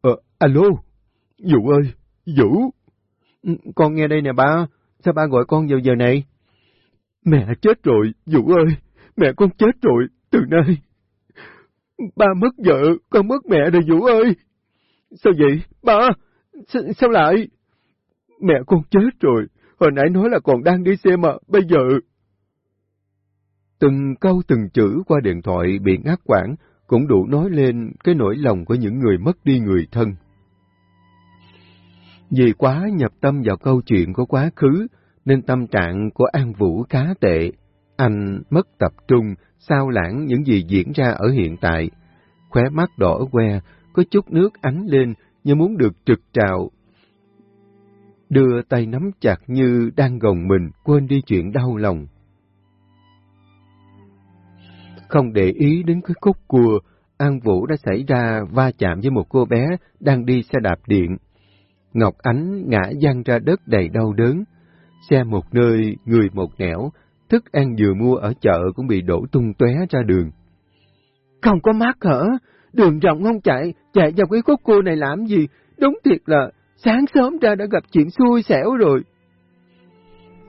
Speaker 1: ờ, alo, Vũ ơi, Vũ. Ừ, con nghe đây nè ba, sao ba gọi con vào giờ này? Mẹ chết rồi, Vũ ơi, mẹ con chết rồi, từ nay. Ba mất vợ, con mất mẹ rồi Vũ ơi. Sao vậy? Ba, sao, sao lại? Mẹ con chết rồi, hồi nãy nói là còn đang đi xe mà, bây giờ... Từng câu từng chữ qua điện thoại bị ngắt quãng cũng đủ nói lên cái nỗi lòng của những người mất đi người thân. Vì quá nhập tâm vào câu chuyện của quá khứ, nên tâm trạng của An Vũ khá tệ. Anh mất tập trung, sao lãng những gì diễn ra ở hiện tại. Khóe mắt đỏ que, có chút nước ánh lên như muốn được trực trào. Đưa tay nắm chặt như đang gồng mình, quên đi chuyện đau lòng. Không để ý đến cái khúc cua, An Vũ đã xảy ra va chạm với một cô bé đang đi xe đạp điện. Ngọc Ánh ngã văng ra đất đầy đau đớn. Xe một nơi, người một nẻo, thức ăn vừa mua ở chợ cũng bị đổ tung tóe ra đường.
Speaker 3: Không có mắt hả? Đường rộng không chạy, chạy vào cái khúc cua này làm gì? Đúng thiệt là sáng sớm ra đã gặp chuyện xui xẻo rồi.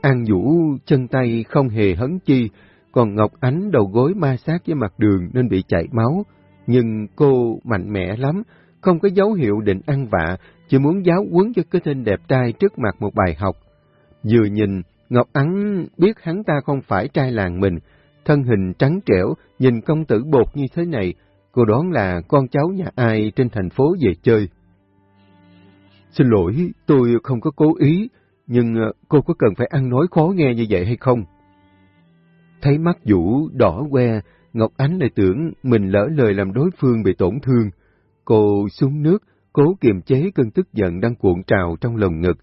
Speaker 1: An Vũ chân tay không hề hấn chi, còn Ngọc Ánh đầu gối ma sát với mặt đường nên bị chảy máu. Nhưng cô mạnh mẽ lắm, không có dấu hiệu định ăn vạ, chỉ muốn giáo quấn cho cái tên đẹp trai trước mặt một bài học. Vừa nhìn, Ngọc Ánh biết hắn ta không phải trai làng mình, thân hình trắng trẻo, nhìn công tử bột như thế này, cô đoán là con cháu nhà ai trên thành phố về chơi. Xin lỗi, tôi không có cố ý, nhưng ờ, cô có cần phải ăn nói khó nghe như vậy hay không? Thấy mắt Vũ đỏ que, Ngọc Ánh lại tưởng mình lỡ lời làm đối phương bị tổn thương. Cô xuống nước, cố kiềm chế cơn tức giận đang cuộn trào trong lồng ngực,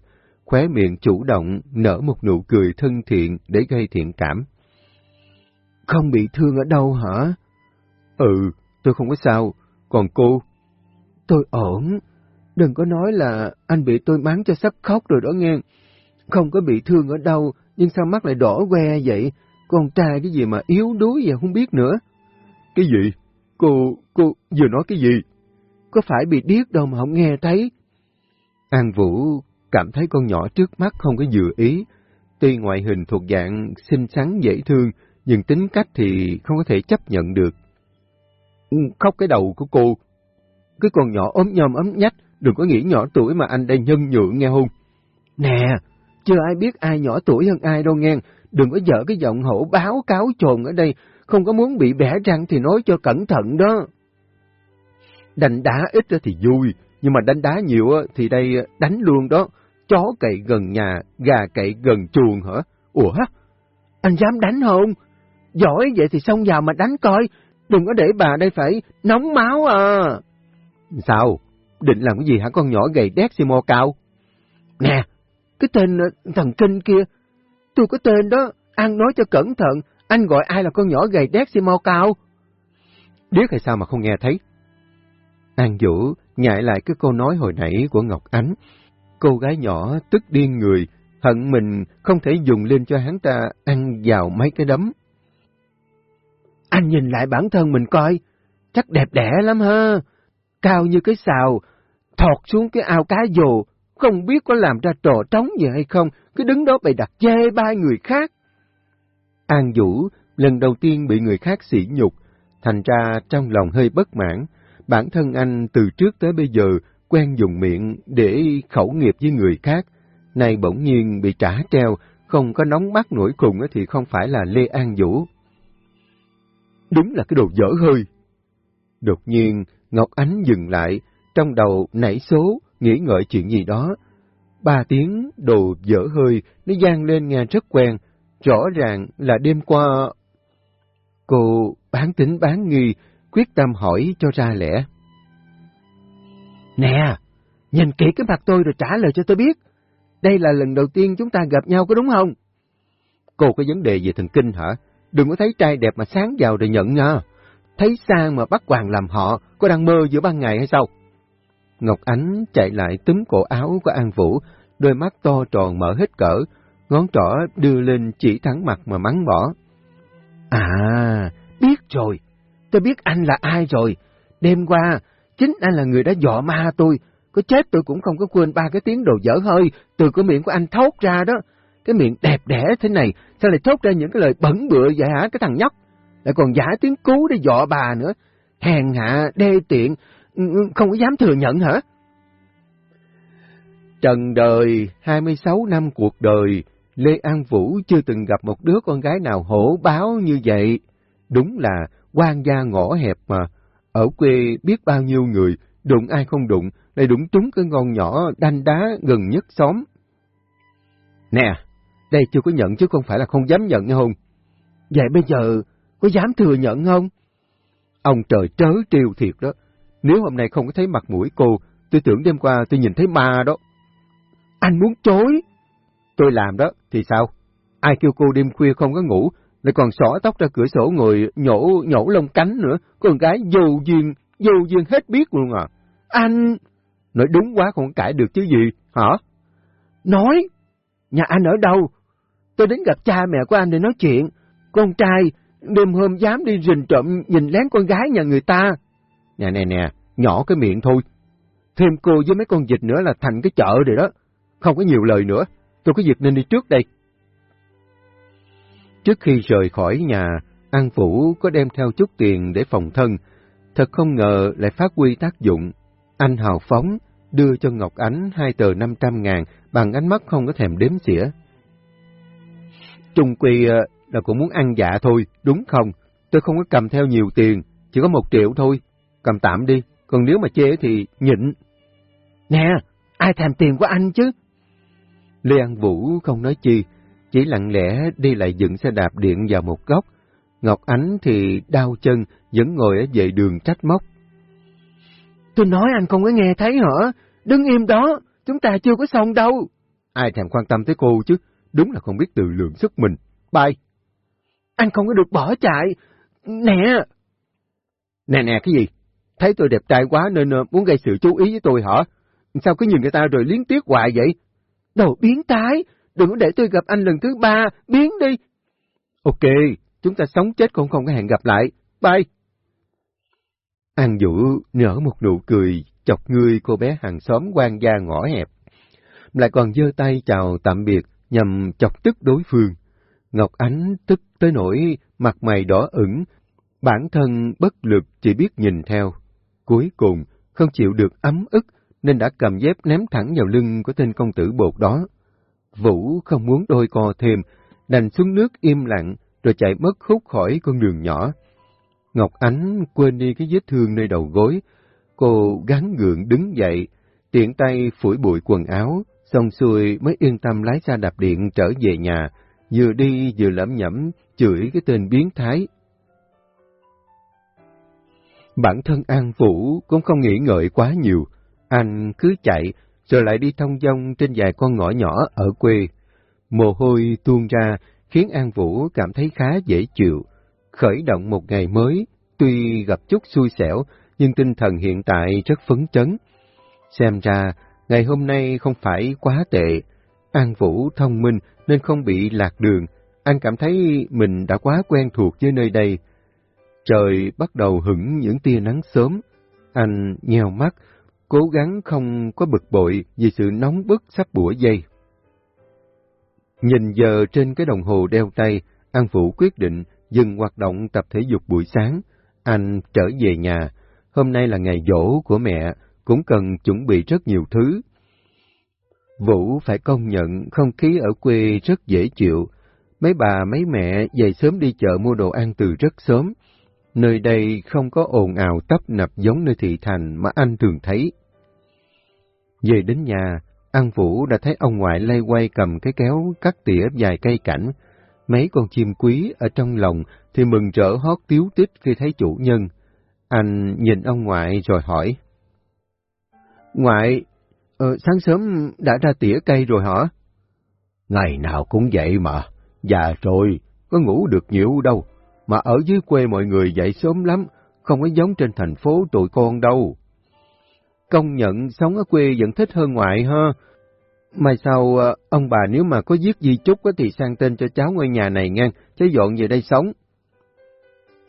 Speaker 1: khóe miệng chủ động nở một nụ cười thân thiện để gây thiện cảm.
Speaker 3: Không bị thương ở đâu hả?
Speaker 1: Ừ, tôi không có sao. Còn cô?
Speaker 3: Tôi ổn. Đừng có nói là anh bị tôi mắng cho sắp khóc rồi đó nghe. Không có bị thương ở đâu, nhưng sao mắt lại đỏ que vậy? Con trai cái gì mà yếu đuối vậy không biết nữa.
Speaker 1: Cái gì? Cô, cô vừa nói cái gì?
Speaker 3: Có phải bị điếc đâu mà không nghe thấy?
Speaker 1: An Vũ cảm thấy con nhỏ trước mắt không có vừa ý. Tuy ngoại hình thuộc dạng xinh xắn dễ thương, nhưng tính cách thì không có thể chấp nhận được.
Speaker 3: Ừ, khóc cái đầu của cô. Cái con nhỏ ốm nhom ấm nhách, đừng có nghĩ nhỏ tuổi mà anh đây nhân nhượng nghe không? Nè, chưa ai biết ai nhỏ tuổi hơn ai đâu nghe, đừng có dở cái giọng hổ báo cáo trồn ở đây, không có muốn bị bẻ răng thì nói cho cẩn thận đó.
Speaker 1: Đánh đá ít thì vui, nhưng mà đánh đá nhiều thì đây đánh luôn đó. Chó cậy gần nhà, gà cậy gần chuồng hả? Ủa?
Speaker 3: Anh dám đánh không? Giỏi vậy thì xông vào mà đánh coi, đừng có để bà đây phải nóng máu à.
Speaker 1: Sao? Định làm cái gì hả con nhỏ gầy đét xì mò cao?
Speaker 3: Nè, cái tên thần kinh kia, tôi có tên đó, ăn nói cho cẩn thận, anh gọi ai là con nhỏ gầy đét xì mò cao?
Speaker 1: Điếc hay sao mà không nghe thấy? An Vũ nhại lại cái câu nói hồi nãy của Ngọc Ánh. Cô gái nhỏ tức điên người, hận mình không thể dùng lên cho hắn ta ăn vào mấy cái đấm.
Speaker 3: Anh nhìn lại bản thân mình coi, chắc đẹp đẽ lắm ha, cao như cái xào, thọt xuống cái ao cá dồ, không biết có làm ra trò trống gì hay không, cứ đứng đó bày đặt chê bai người khác.
Speaker 1: An Vũ lần đầu tiên bị người khác sỉ nhục, thành ra trong lòng hơi bất mãn. Bản thân anh từ trước tới bây giờ quen dùng miệng để khẩu nghiệp với người khác. Nay bỗng nhiên bị trả treo, không có nóng bắt nổi khùng thì không phải là Lê An Vũ. Đúng là cái đồ dở hơi. Đột nhiên, Ngọc Ánh dừng lại, trong đầu nảy số, nghĩ ngợi chuyện gì đó. Ba tiếng đồ dở hơi, nó gian lên nghe rất quen, rõ ràng là đêm qua... Cô bán tính bán nghi, quyết tâm hỏi cho ra lẽ.
Speaker 3: Nè, nhìn kỹ cái mặt tôi rồi trả lời cho tôi biết. Đây là lần đầu tiên chúng ta gặp nhau có đúng không?
Speaker 1: Cô có vấn đề về thần kinh hả? Đừng có thấy trai đẹp mà sáng vào rồi nhận nha. Thấy sang mà bắt hoàng làm họ, có đang mơ giữa ban ngày hay sao? Ngọc Ánh chạy lại túm cổ áo của An Vũ, đôi mắt to tròn mở hết cỡ. ngón trỏ đưa lên chỉ thẳng mặt mà mắng bỏ.
Speaker 3: À, biết rồi, tôi biết anh là ai rồi. Đêm qua, chính anh là người đã dọ ma tôi, có chết tôi cũng không có quên ba cái tiếng đồ dở hơi từ cái miệng của anh thốt ra đó. Cái miệng đẹp đẽ thế này, sao lại thốt ra những cái lời bẩn bựa vậy hả cái thằng nhóc? Lại còn giả tiếng cứu để dọ bà nữa. Hèn hạ, đê tiện, ừ, ừ, không có dám thừa nhận hả?
Speaker 1: Trần đời, 26 năm cuộc đời, Lê An Vũ chưa từng gặp một đứa con gái nào hổ báo như vậy. Đúng là quan gia ngõ hẹp mà. Ở quê biết bao nhiêu người, đụng ai không đụng, lại đụng trúng cái ngon nhỏ đanh đá gần nhất xóm. Nè, đây chưa có nhận chứ không phải là không dám nhận nha Hùng.
Speaker 3: Vậy bây giờ có dám thừa nhận không?
Speaker 1: Ông trời trớ trêu thiệt đó. Nếu hôm nay không có thấy mặt mũi cô, tôi tưởng đêm qua tôi nhìn thấy ma đó.
Speaker 3: Anh muốn chối.
Speaker 1: Tôi làm đó, thì sao? Ai kêu cô đêm khuya không có ngủ, lại còn xỏ tóc ra cửa sổ ngồi nhổ nhổ lông cánh nữa, con gái vô duyên, vô duyên hết biết luôn à.
Speaker 3: Anh...
Speaker 1: Nói đúng quá không cãi được chứ gì, hả?
Speaker 3: Nói? Nhà anh ở đâu? Tôi đến gặp cha mẹ của anh để nói chuyện. Con trai, đêm hôm dám đi rình trộm nhìn lén con gái nhà người ta.
Speaker 1: Nè nè nè, nhỏ cái miệng thôi. Thêm cô với mấy con dịch nữa là thành cái chợ rồi đó. Không có nhiều lời nữa, tôi có việc nên đi trước đây. Trước khi rời khỏi nhà, An Phủ có đem theo chút tiền để phòng thân. Thật không ngờ lại phát huy tác dụng. Anh hào phóng, đưa cho Ngọc Ánh hai tờ năm trăm ngàn bằng ánh mắt không có thèm đếm xỉa. Trung Quy ờ, là cũng muốn ăn dạ thôi, đúng không? Tôi không có cầm theo nhiều tiền, chỉ có một triệu thôi. Cầm tạm đi, còn nếu mà chê thì nhịn.
Speaker 3: Nè, ai thèm tiền của anh chứ?
Speaker 1: Lê An Vũ không nói chi, chỉ lặng lẽ đi lại dựng xe đạp điện vào một góc. Ngọc Ánh thì đau chân, vẫn ngồi ở vệ đường trách móc.
Speaker 3: Tôi nói anh không có nghe thấy hả? Đứng im đó, chúng ta chưa có xong đâu.
Speaker 1: Ai thèm quan tâm tới cô chứ, đúng là không biết tự lượng sức mình. Bye.
Speaker 3: Anh không có được bỏ chạy. Nè!
Speaker 1: Nè nè cái gì? Thấy tôi đẹp trai quá nên ờ, muốn gây sự chú ý với tôi hả? Sao cứ nhìn người ta rồi liến tiếc hoài vậy?
Speaker 3: Đồ biến tái, đừng có để tôi gặp anh lần thứ ba, biến đi.
Speaker 1: Ok, chúng ta sống chết cũng không có hẹn gặp lại. Bye. An Vũ nở một nụ cười, chọc ngươi cô bé hàng xóm quan gia ngõ hẹp. Lại còn giơ tay chào tạm biệt nhằm chọc tức đối phương. Ngọc Ánh tức tới nỗi mặt mày đỏ ửng, bản thân bất lực chỉ biết nhìn theo. Cuối cùng, không chịu được ấm ức nên đã cầm dép ném thẳng vào lưng của tên công tử bột đó. Vũ không muốn đôi co thêm, đành xuống nước im lặng rồi chạy mất khúc khỏi con đường nhỏ. Ngọc Ánh quên đi cái vết thương nơi đầu gối, cô gắn gượng đứng dậy, tiện tay phủi bụi quần áo, xong xuôi mới yên tâm lái xe đạp điện trở về nhà, vừa đi vừa lẩm nhẩm chửi cái tên biến thái. Bản thân An Vũ cũng không nghĩ ngợi quá nhiều, anh cứ chạy rồi lại đi thông dong trên vài con ngõ nhỏ ở quê. Mồ hôi tuôn ra khiến An Vũ cảm thấy khá dễ chịu. Khởi động một ngày mới, tuy gặp chút xui xẻo, nhưng tinh thần hiện tại rất phấn chấn. Xem ra, ngày hôm nay không phải quá tệ. An Vũ thông minh nên không bị lạc đường. Anh cảm thấy mình đã quá quen thuộc với nơi đây. Trời bắt đầu hửng những tia nắng sớm. Anh nheo mắt, cố gắng không có bực bội vì sự nóng bức sắp bủa dây. Nhìn giờ trên cái đồng hồ đeo tay, An Vũ quyết định dừng hoạt động tập thể dục buổi sáng. Anh trở về nhà. Hôm nay là ngày dỗ của mẹ, cũng cần chuẩn bị rất nhiều thứ. Vũ phải công nhận không khí ở quê rất dễ chịu. Mấy bà mấy mẹ dậy sớm đi chợ mua đồ ăn từ rất sớm. Nơi đây không có ồn ào tấp nập giống nơi thị thành mà anh thường thấy. Về đến nhà, An Vũ đã thấy ông ngoại lay quay cầm cái kéo cắt tỉa vài cây cảnh. Mấy con chim quý ở trong lòng thì mừng rỡ hót tiếu tích khi thấy chủ nhân. Anh nhìn ông ngoại rồi hỏi. Ngoại, ờ, sáng sớm đã ra tỉa cây rồi hả?
Speaker 3: Ngày nào cũng vậy mà, già rồi, có ngủ được nhiều đâu, mà ở dưới quê mọi người dậy sớm lắm, không có giống trên thành phố tụi con đâu.
Speaker 1: Công nhận sống ở quê vẫn thích hơn ngoại ha.
Speaker 4: Mai sau, ờ, ông bà nếu mà có giết di chúc thì sang tên cho cháu ngôi nhà này ngang, cháu dọn về đây sống.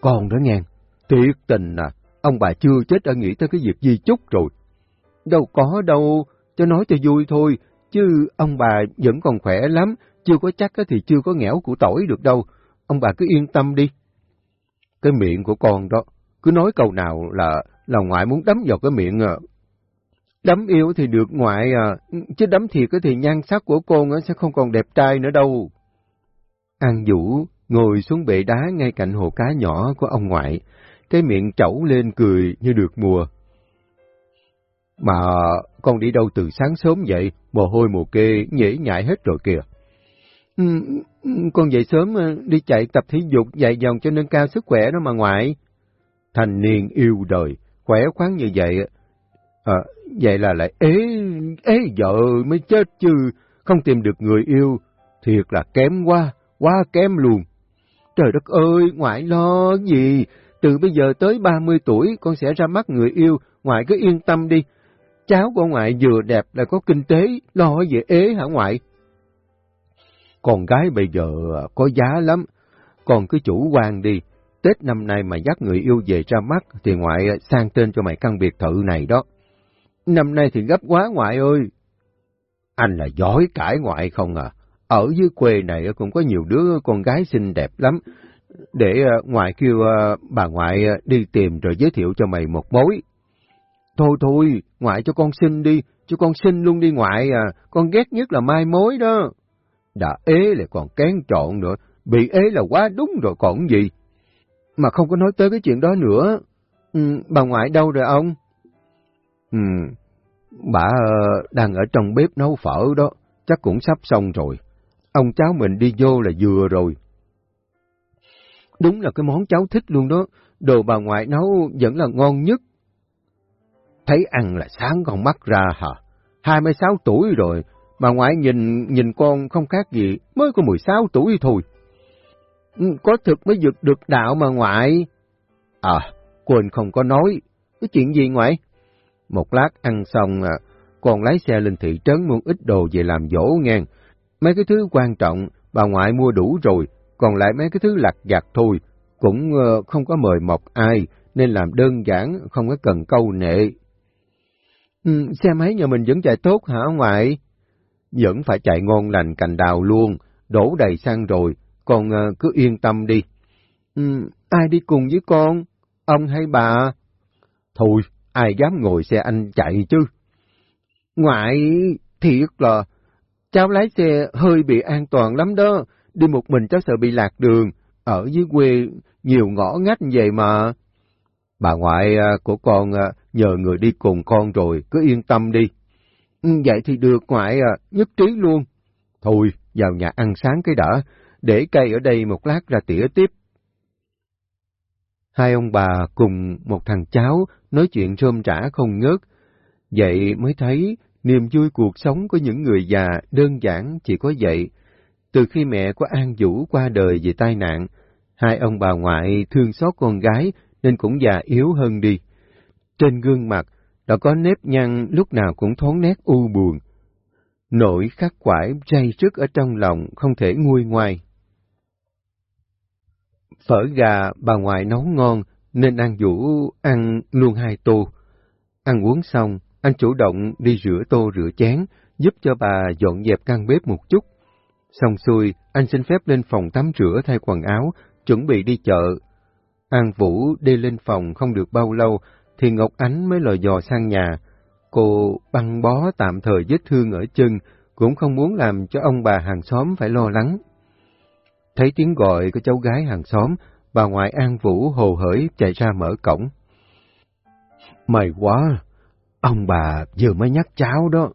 Speaker 1: Còn đó ngang, tuyệt tình à, ông bà chưa chết đã nghĩ tới cái việc di chúc rồi.
Speaker 4: Đâu có đâu, cho nói cho vui thôi, chứ ông bà vẫn còn khỏe lắm, chưa có chắc thì chưa có nghẽo của tỏi được đâu. Ông bà cứ yên tâm đi.
Speaker 1: Cái miệng của con đó, cứ nói câu nào là là ngoại muốn đấm vào cái miệng. Ờ,
Speaker 4: Đấm yêu thì được ngoại à, chứ đấm thiệt thì nhan sắc của con sẽ không còn đẹp trai nữa đâu. An Vũ ngồi xuống bệ đá ngay cạnh hồ cá nhỏ của ông ngoại, cái miệng chẩu lên cười như được mùa.
Speaker 1: Mà con đi đâu từ sáng sớm vậy, mồ hôi mồ kê nhễ nhại hết rồi kìa.
Speaker 4: Ừ, con dậy sớm à, đi chạy tập thể dục dạy dòng cho nâng cao sức khỏe đó mà ngoại.
Speaker 1: Thành niên yêu đời, khỏe khoắn như vậy, à, vậy là lại ế, ế vợ mới chết chứ, không tìm được người yêu, thiệt là kém quá, quá kém luôn.
Speaker 4: Trời đất ơi, ngoại lo gì, từ bây giờ tới 30 tuổi con sẽ ra mắt người yêu, ngoại cứ yên tâm đi. Cháu của ngoại vừa đẹp lại có kinh tế, lo gì ế hả ngoại?
Speaker 1: Con gái bây giờ có giá lắm, con cứ chủ quan đi. Tết năm nay mà dắt người yêu về ra mắt thì ngoại sang tên cho mày căn biệt thự này đó.
Speaker 4: Năm nay thì gấp quá ngoại ơi.
Speaker 1: Anh là giỏi cãi ngoại không à? Ở dưới quê này cũng có nhiều đứa con gái xinh đẹp lắm. Để ờ, ngoại kêu ờ, bà ngoại ờ, đi tìm rồi giới thiệu cho mày một mối.
Speaker 4: Thôi thôi, ngoại cho con xin đi, cho con xin luôn đi ngoại à, con ghét nhất là mai mối đó.
Speaker 1: Đã ế lại còn kén trọn nữa, bị ế là quá đúng rồi còn gì.
Speaker 4: Mà không có nói tới cái chuyện đó nữa. Ừ, bà ngoại đâu rồi ông?
Speaker 1: Ừ, bà ờ, đang ở trong bếp nấu phở đó, chắc cũng sắp xong rồi. Ông cháu mình đi vô là vừa rồi.
Speaker 4: Đúng là cái món cháu thích luôn đó, đồ bà ngoại nấu vẫn là ngon nhất.
Speaker 1: Thấy ăn là sáng con mắt ra hả? 26 tuổi rồi, bà ngoại nhìn nhìn con không khác gì, mới có 16 tuổi thôi.
Speaker 4: Ừ, có thực mới vượt được đạo mà ngoại.
Speaker 1: À, quên không có nói.
Speaker 4: Cái chuyện gì ngoại?
Speaker 1: Một lát ăn xong, à, con lái xe lên thị trấn mua ít đồ về làm dỗ ngang. Mấy cái thứ quan trọng, bà ngoại mua đủ rồi, còn lại mấy cái thứ lặt vặt thôi, cũng ờ, không có mời mọc ai, nên làm đơn giản, không có cần câu nệ.
Speaker 4: Ừ, xe máy nhà mình vẫn chạy tốt hả ngoại?
Speaker 1: Vẫn phải chạy ngon lành cành đào luôn, đổ đầy xăng rồi, con ờ, cứ yên tâm đi.
Speaker 4: Ừ, ai đi cùng với con? Ông hay bà?
Speaker 1: Thôi, ai dám ngồi xe anh chạy chứ?
Speaker 4: Ngoại, thiệt là, cháu lái xe hơi bị an toàn lắm đó, đi một mình cháu sợ bị lạc đường, ở dưới quê nhiều ngõ ngách vậy mà.
Speaker 1: Bà ngoại à, của con à, nhờ người đi cùng con rồi, cứ yên tâm đi.
Speaker 4: Ừ, vậy thì được ngoại à, nhất trí luôn.
Speaker 1: Thôi, vào nhà ăn sáng cái đã, để cây ở đây một lát ra tỉa tiếp. Hai ông bà cùng một thằng cháu nói chuyện rôm rã không ngớt. Vậy mới thấy niềm vui cuộc sống của những người già đơn giản chỉ có vậy. Từ khi mẹ của An Vũ qua đời vì tai nạn, hai ông bà ngoại thương xót con gái nên cũng già yếu hơn đi. Trên gương mặt đã có nếp nhăn lúc nào cũng thoáng nét u buồn. Nỗi khắc khoải dây rứt ở trong lòng không thể nguôi ngoai. Phở gà bà ngoại nấu ngon nên An Vũ ăn luôn hai tô. Ăn uống xong, anh chủ động đi rửa tô rửa chén, giúp cho bà dọn dẹp căn bếp một chút. Xong xuôi, anh xin phép lên phòng tắm rửa thay quần áo, chuẩn bị đi chợ. An Vũ đi lên phòng không được bao lâu, thì Ngọc Ánh mới lò dò sang nhà. Cô băng bó tạm thời vết thương ở chân, cũng không muốn làm cho ông bà hàng xóm phải lo lắng. Thấy tiếng gọi của cháu gái hàng xóm, bà ngoại An Vũ hồ hởi chạy ra mở cổng. May quá, ông bà vừa mới nhắc cháu đó.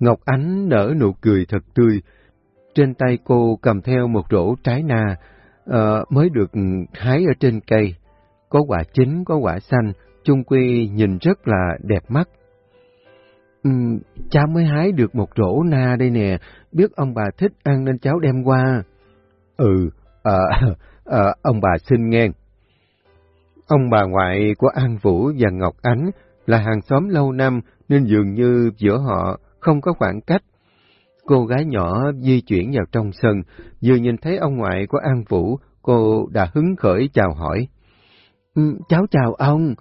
Speaker 4: Ngọc Ánh nở nụ cười thật tươi. Trên tay cô cầm theo một rổ trái na, uh, mới được hái ở trên cây. Có quả chín, có quả xanh, chung quy nhìn rất là đẹp mắt. Um, cháu mới hái được một rổ na đây nè, biết ông bà thích ăn nên cháu đem qua.
Speaker 1: Ừ, à, à, ông bà xin nghe.
Speaker 4: Ông bà ngoại của An Vũ và Ngọc Ánh là hàng xóm lâu năm nên dường như giữa họ
Speaker 1: không có khoảng cách. Cô gái nhỏ di chuyển vào trong sân, vừa nhìn thấy ông ngoại của An Vũ, cô đã hứng khởi chào hỏi.
Speaker 3: Ừ, cháu chào ông,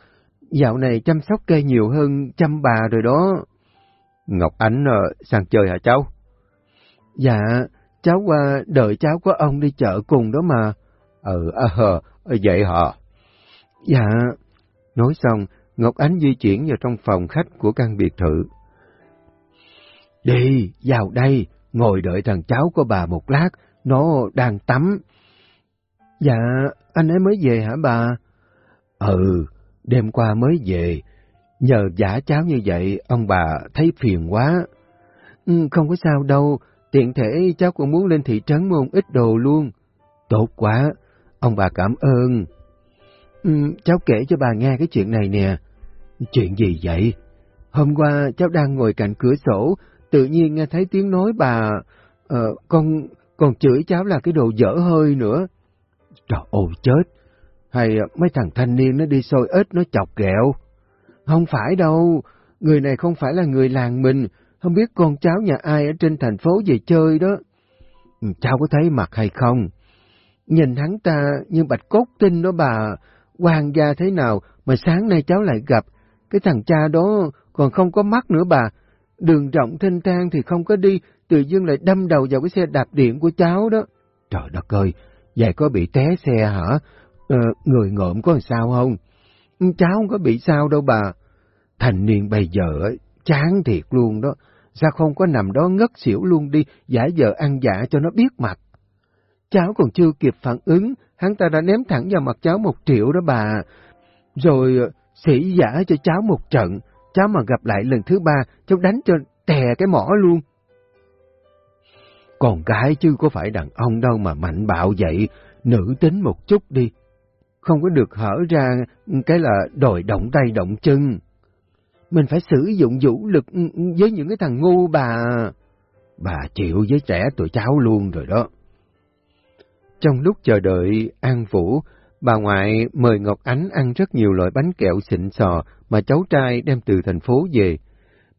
Speaker 3: dạo này chăm sóc cây nhiều hơn chăm bà rồi đó.
Speaker 1: Ngọc Ánh ờ, sang chơi hả cháu?
Speaker 3: Dạ, cháu qua đợi cháu có ông đi chợ cùng đó mà.
Speaker 1: Ừ, à, vậy hả?
Speaker 3: Dạ.
Speaker 1: Nói xong, Ngọc Ánh di chuyển vào trong phòng khách của căn biệt thự.
Speaker 3: Đi, vào đây, ngồi đợi thằng cháu của bà một lát, nó đang tắm. Dạ, anh ấy mới về hả bà?
Speaker 1: Ừ, đêm qua mới về. Nhờ giả cháu như vậy, ông bà thấy phiền quá.
Speaker 3: Ừ, không có sao đâu, tiện thể cháu cũng muốn lên thị trấn mua ít đồ luôn.
Speaker 1: Tốt quá, ông bà cảm ơn.
Speaker 3: Ừ, cháu kể cho bà nghe cái chuyện này nè.
Speaker 1: Chuyện gì vậy?
Speaker 3: Hôm qua cháu đang ngồi cạnh cửa sổ, tự nhiên nghe thấy tiếng nói bà, uh, con còn chửi cháu là cái đồ dở hơi nữa.
Speaker 1: Trời ơi chết!
Speaker 3: Hay mấy thằng thanh niên nó đi xôi ếch nó chọc ghẹo? Không phải đâu, người này không phải là người làng mình, không biết con cháu nhà ai ở trên thành phố về chơi đó.
Speaker 1: Ừ, cháu có thấy mặt hay không?
Speaker 3: Nhìn hắn ta như bạch cốt tinh đó bà, hoàng gia thế nào mà sáng nay cháu lại gặp, cái thằng cha đó còn không có mắt nữa bà, đường rộng thanh thang thì không có đi, tự dưng lại đâm đầu vào cái xe đạp điện của cháu đó.
Speaker 1: Trời đất ơi, vậy có bị té xe hả?
Speaker 3: Ờ, người ngộm có sao không? Ừ, cháu không có bị sao đâu bà. Thành niên bây giờ chán thiệt luôn đó. Sao không có nằm đó ngất xỉu luôn đi, giả giờ ăn dạ cho nó biết mặt. Cháu còn chưa kịp phản ứng, hắn ta đã ném thẳng vào mặt cháu một triệu đó bà. Rồi ờ, sĩ giả cho cháu một trận, cháu mà gặp lại lần thứ ba, cháu đánh cho tè cái mỏ luôn.
Speaker 1: Còn gái chứ có phải đàn ông đâu mà mạnh bạo vậy, nữ tính một chút đi.
Speaker 3: Không có được hở ra cái là đòi động tay động chân. Mình phải sử dụng vũ lực với những cái thằng ngu bà.
Speaker 1: Bà chịu với trẻ tụi cháu luôn rồi đó. Trong lúc chờ đợi An Vũ, bà ngoại mời Ngọc Ánh ăn rất nhiều loại bánh kẹo xịn sò mà cháu trai đem từ thành phố về.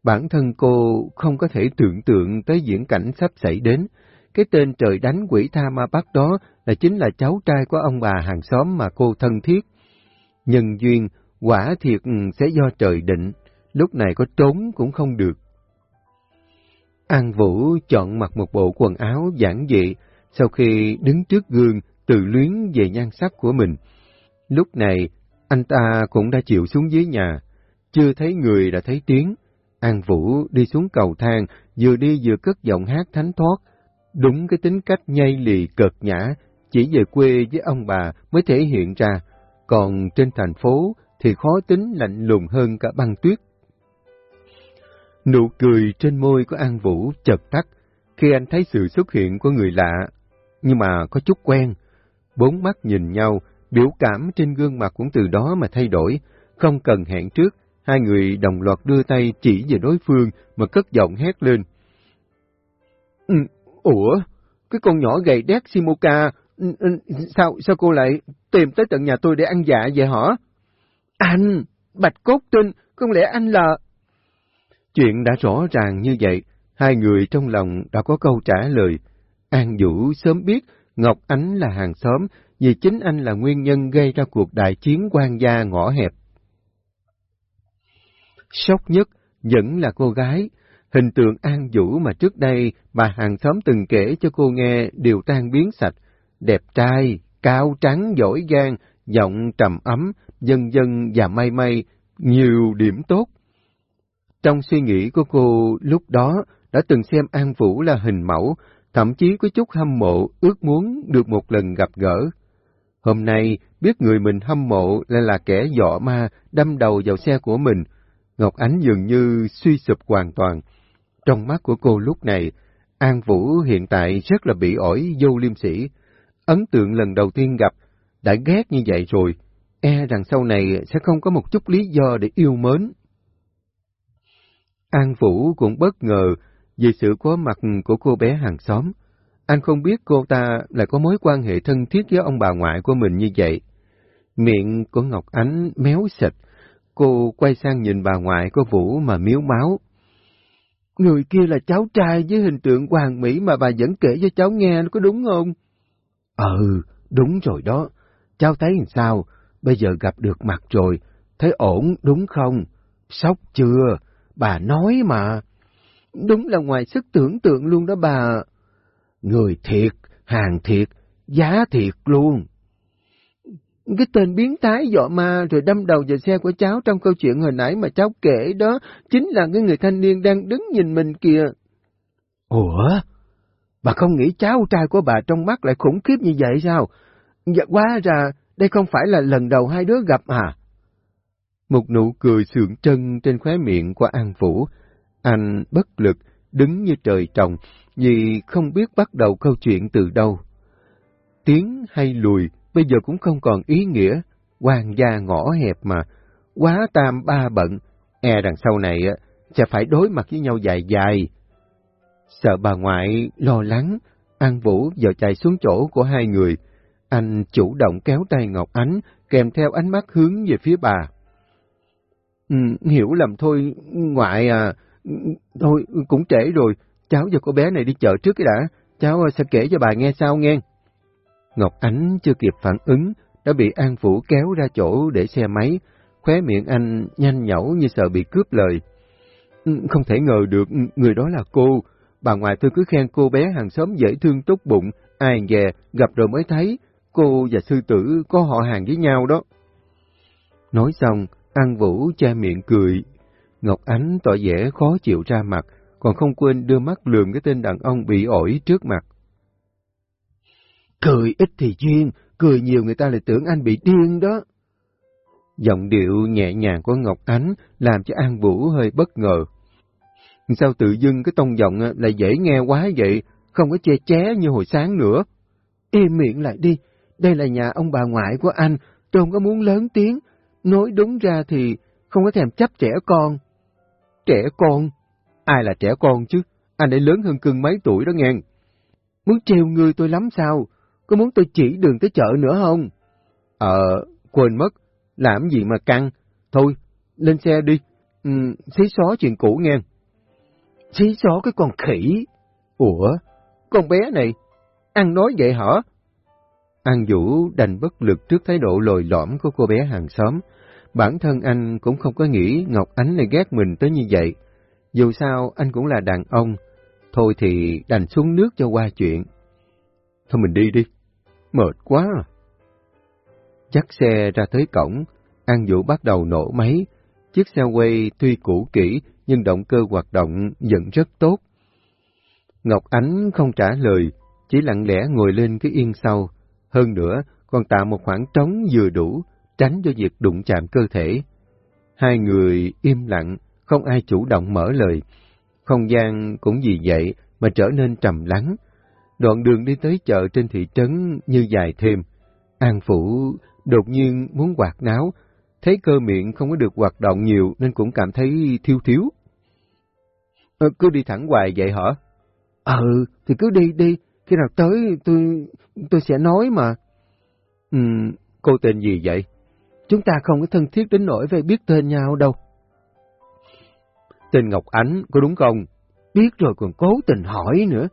Speaker 1: Bản thân cô không có thể tưởng tượng tới diễn cảnh sắp xảy đến. Cái tên trời đánh quỷ tha ma bắt đó là chính là cháu trai của ông bà hàng xóm mà cô thân thiết. Nhân duyên, quả thiệt sẽ do trời định, lúc này có trốn cũng không được. An Vũ chọn mặc một bộ quần áo giản dị, sau khi đứng trước gương tự luyến về nhan sắc của mình. Lúc này, anh ta cũng đã chịu xuống dưới nhà, chưa thấy người đã thấy tiếng. An Vũ đi xuống cầu thang, vừa đi vừa cất giọng hát thánh thoát. Đúng cái tính cách nhây lì cợt nhã, chỉ về quê với ông bà mới thể hiện ra, còn trên thành phố thì khó tính lạnh lùng hơn cả băng tuyết. Nụ cười trên môi của An Vũ chợt tắt khi anh thấy sự xuất hiện của người lạ, nhưng mà có chút quen. Bốn mắt nhìn nhau, biểu cảm trên gương mặt cũng từ đó mà thay đổi, không cần hẹn trước, hai người đồng loạt đưa tay chỉ về đối phương mà cất giọng hét lên.
Speaker 3: Ừ, ủa, cái con nhỏ gầy đét Simoka, ừ, ừ, sao sao cô lại tìm tới tận nhà tôi để ăn dạ vậy hả? Anh, Bạch Cốt Tinh, không lẽ anh là...
Speaker 1: Chuyện đã rõ ràng như vậy, hai người trong lòng đã có câu trả lời. An Vũ sớm biết Ngọc Ánh là hàng xóm vì chính anh là nguyên nhân gây ra cuộc đại chiến quan gia ngõ hẹp. Sốc nhất vẫn là cô gái. Hình tượng An Vũ mà trước đây bà hàng xóm từng kể cho cô nghe đều tan biến sạch. Đẹp trai, cao trắng, giỏi giang, giọng trầm ấm, dân dân và may may, nhiều điểm tốt. Trong suy nghĩ của cô lúc đó đã từng xem An Vũ là hình mẫu, thậm chí có chút hâm mộ, ước muốn được một lần gặp gỡ. Hôm nay, biết người mình hâm mộ lại là kẻ dọ ma đâm đầu vào xe của mình, Ngọc Ánh dường như suy sụp hoàn toàn. Trong mắt của cô lúc này, An Vũ hiện tại rất là bị ổi vô liêm sĩ. Ấn tượng lần đầu tiên gặp, đã ghét như vậy rồi, e rằng sau này sẽ không có một chút lý do để yêu mến. An Vũ cũng bất ngờ vì sự có mặt của cô bé hàng xóm. Anh không biết cô ta lại có mối quan hệ thân thiết với ông bà ngoại của mình như vậy. Miệng của Ngọc Ánh méo xịt, cô quay sang nhìn bà ngoại của Vũ mà miếu máu.
Speaker 3: Người kia là cháu trai với hình tượng hoàng mỹ mà bà vẫn kể cho cháu nghe, có đúng không? Ừ, đúng rồi đó. Cháu thấy làm sao? Bây giờ gặp được mặt rồi, thấy ổn đúng không? Sốc chưa? Bà nói mà. Đúng là ngoài sức tưởng tượng luôn đó bà. Người thiệt, hàng thiệt, giá thiệt luôn. Cái tên biến thái dọ ma rồi đâm đầu vào xe của cháu trong câu chuyện hồi nãy mà cháu kể đó, chính là cái người thanh niên đang đứng nhìn mình kìa. Ủa? Bà không nghĩ cháu trai của bà trong mắt lại khủng khiếp như vậy sao? Dạ quá ra, đây không phải là lần đầu hai đứa gặp à?
Speaker 1: Một nụ cười sượng trân trên khóe miệng của An Vũ, Anh bất lực, đứng như trời trồng, vì không biết bắt đầu câu chuyện từ đâu. Tiến hay lùi bây giờ cũng không còn ý nghĩa, quan gia ngõ hẹp mà, quá tam ba bận, e đằng sau này sẽ phải đối mặt với nhau dài dài. Sợ bà ngoại lo lắng, An Vũ giờ chạy xuống chỗ của hai người, anh chủ động kéo tay Ngọc Ánh, kèm theo ánh mắt hướng về phía bà. Ừ, hiểu lầm thôi, ngoại à, thôi cũng trễ rồi, cháu và cô bé này đi chợ trước cái đã, cháu sẽ kể cho bà nghe sau nghe. Ngọc Ánh chưa kịp phản ứng, đã bị An Phủ kéo ra chỗ để xe máy, khóe miệng anh nhanh nhẩu như sợ bị cướp lời. Ừ, không thể ngờ được ừ, người đó là cô, bà ngoại tôi cứ khen cô bé hàng xóm dễ thương tốt bụng, ai dè, gặp rồi mới thấy, cô và sư tử có họ hàng với nhau đó. Nói xong, An Vũ che miệng cười. Ngọc Ánh tỏ vẻ khó chịu ra mặt, còn không quên đưa mắt lườm cái tên đàn ông bị ổi trước mặt. Cười ít thì duyên, cười nhiều người ta lại tưởng anh bị điên đó. Giọng điệu nhẹ nhàng của Ngọc Ánh làm cho An Vũ hơi bất ngờ. Sao tự dưng cái tông giọng lại dễ nghe quá vậy, không có che ché như hồi sáng nữa. Im miệng lại đi, đây là nhà ông bà ngoại của anh, tôi không có muốn lớn tiếng. Nói đúng ra thì không có thèm chấp trẻ con. Trẻ con? Ai là trẻ con chứ? Anh ấy lớn hơn cưng mấy tuổi đó nghe. Muốn trêu người tôi lắm sao? có muốn tôi chỉ đường tới chợ nữa không? Ờ, quên mất, làm gì mà căng. Thôi, lên xe đi, ừ, xí xó chuyện cũ nghe. Xí xó cái con khỉ. Ủa, con bé này, ăn nói vậy hả? An Vũ đành bất lực trước thái độ lồi lõm của cô bé hàng xóm. Bản thân anh cũng không có nghĩ Ngọc Ánh này ghét mình tới như vậy. Dù sao, anh cũng là đàn ông. Thôi thì đành xuống nước cho qua chuyện. Thôi mình đi đi. Mệt quá à. Dắt xe ra tới cổng, An Vũ bắt đầu nổ máy. Chiếc xe quay tuy cũ kỹ nhưng động cơ hoạt động vẫn rất tốt. Ngọc Ánh không trả lời, chỉ lặng lẽ ngồi lên cái yên sau. Hơn nữa, còn tạo một khoảng trống vừa đủ, tránh cho việc đụng chạm cơ thể. Hai người im lặng, không ai chủ động mở lời. Không gian cũng vì vậy mà trở nên trầm lắng, Đoạn đường đi tới chợ trên thị trấn như dài thêm. An Phủ đột nhiên muốn quạt náo, thấy cơ miệng không có được hoạt động nhiều nên cũng cảm thấy thiếu thiếu. Ờ, cứ đi thẳng hoài vậy hả? Ừ, thì cứ đi đi, khi nào tới tôi tôi sẽ nói mà. Ừ, cô tên gì vậy? Chúng ta không có thân thiết đến nỗi phải biết tên nhau đâu. Tên Ngọc Ánh, có đúng không? Biết rồi còn cố tình hỏi nữa.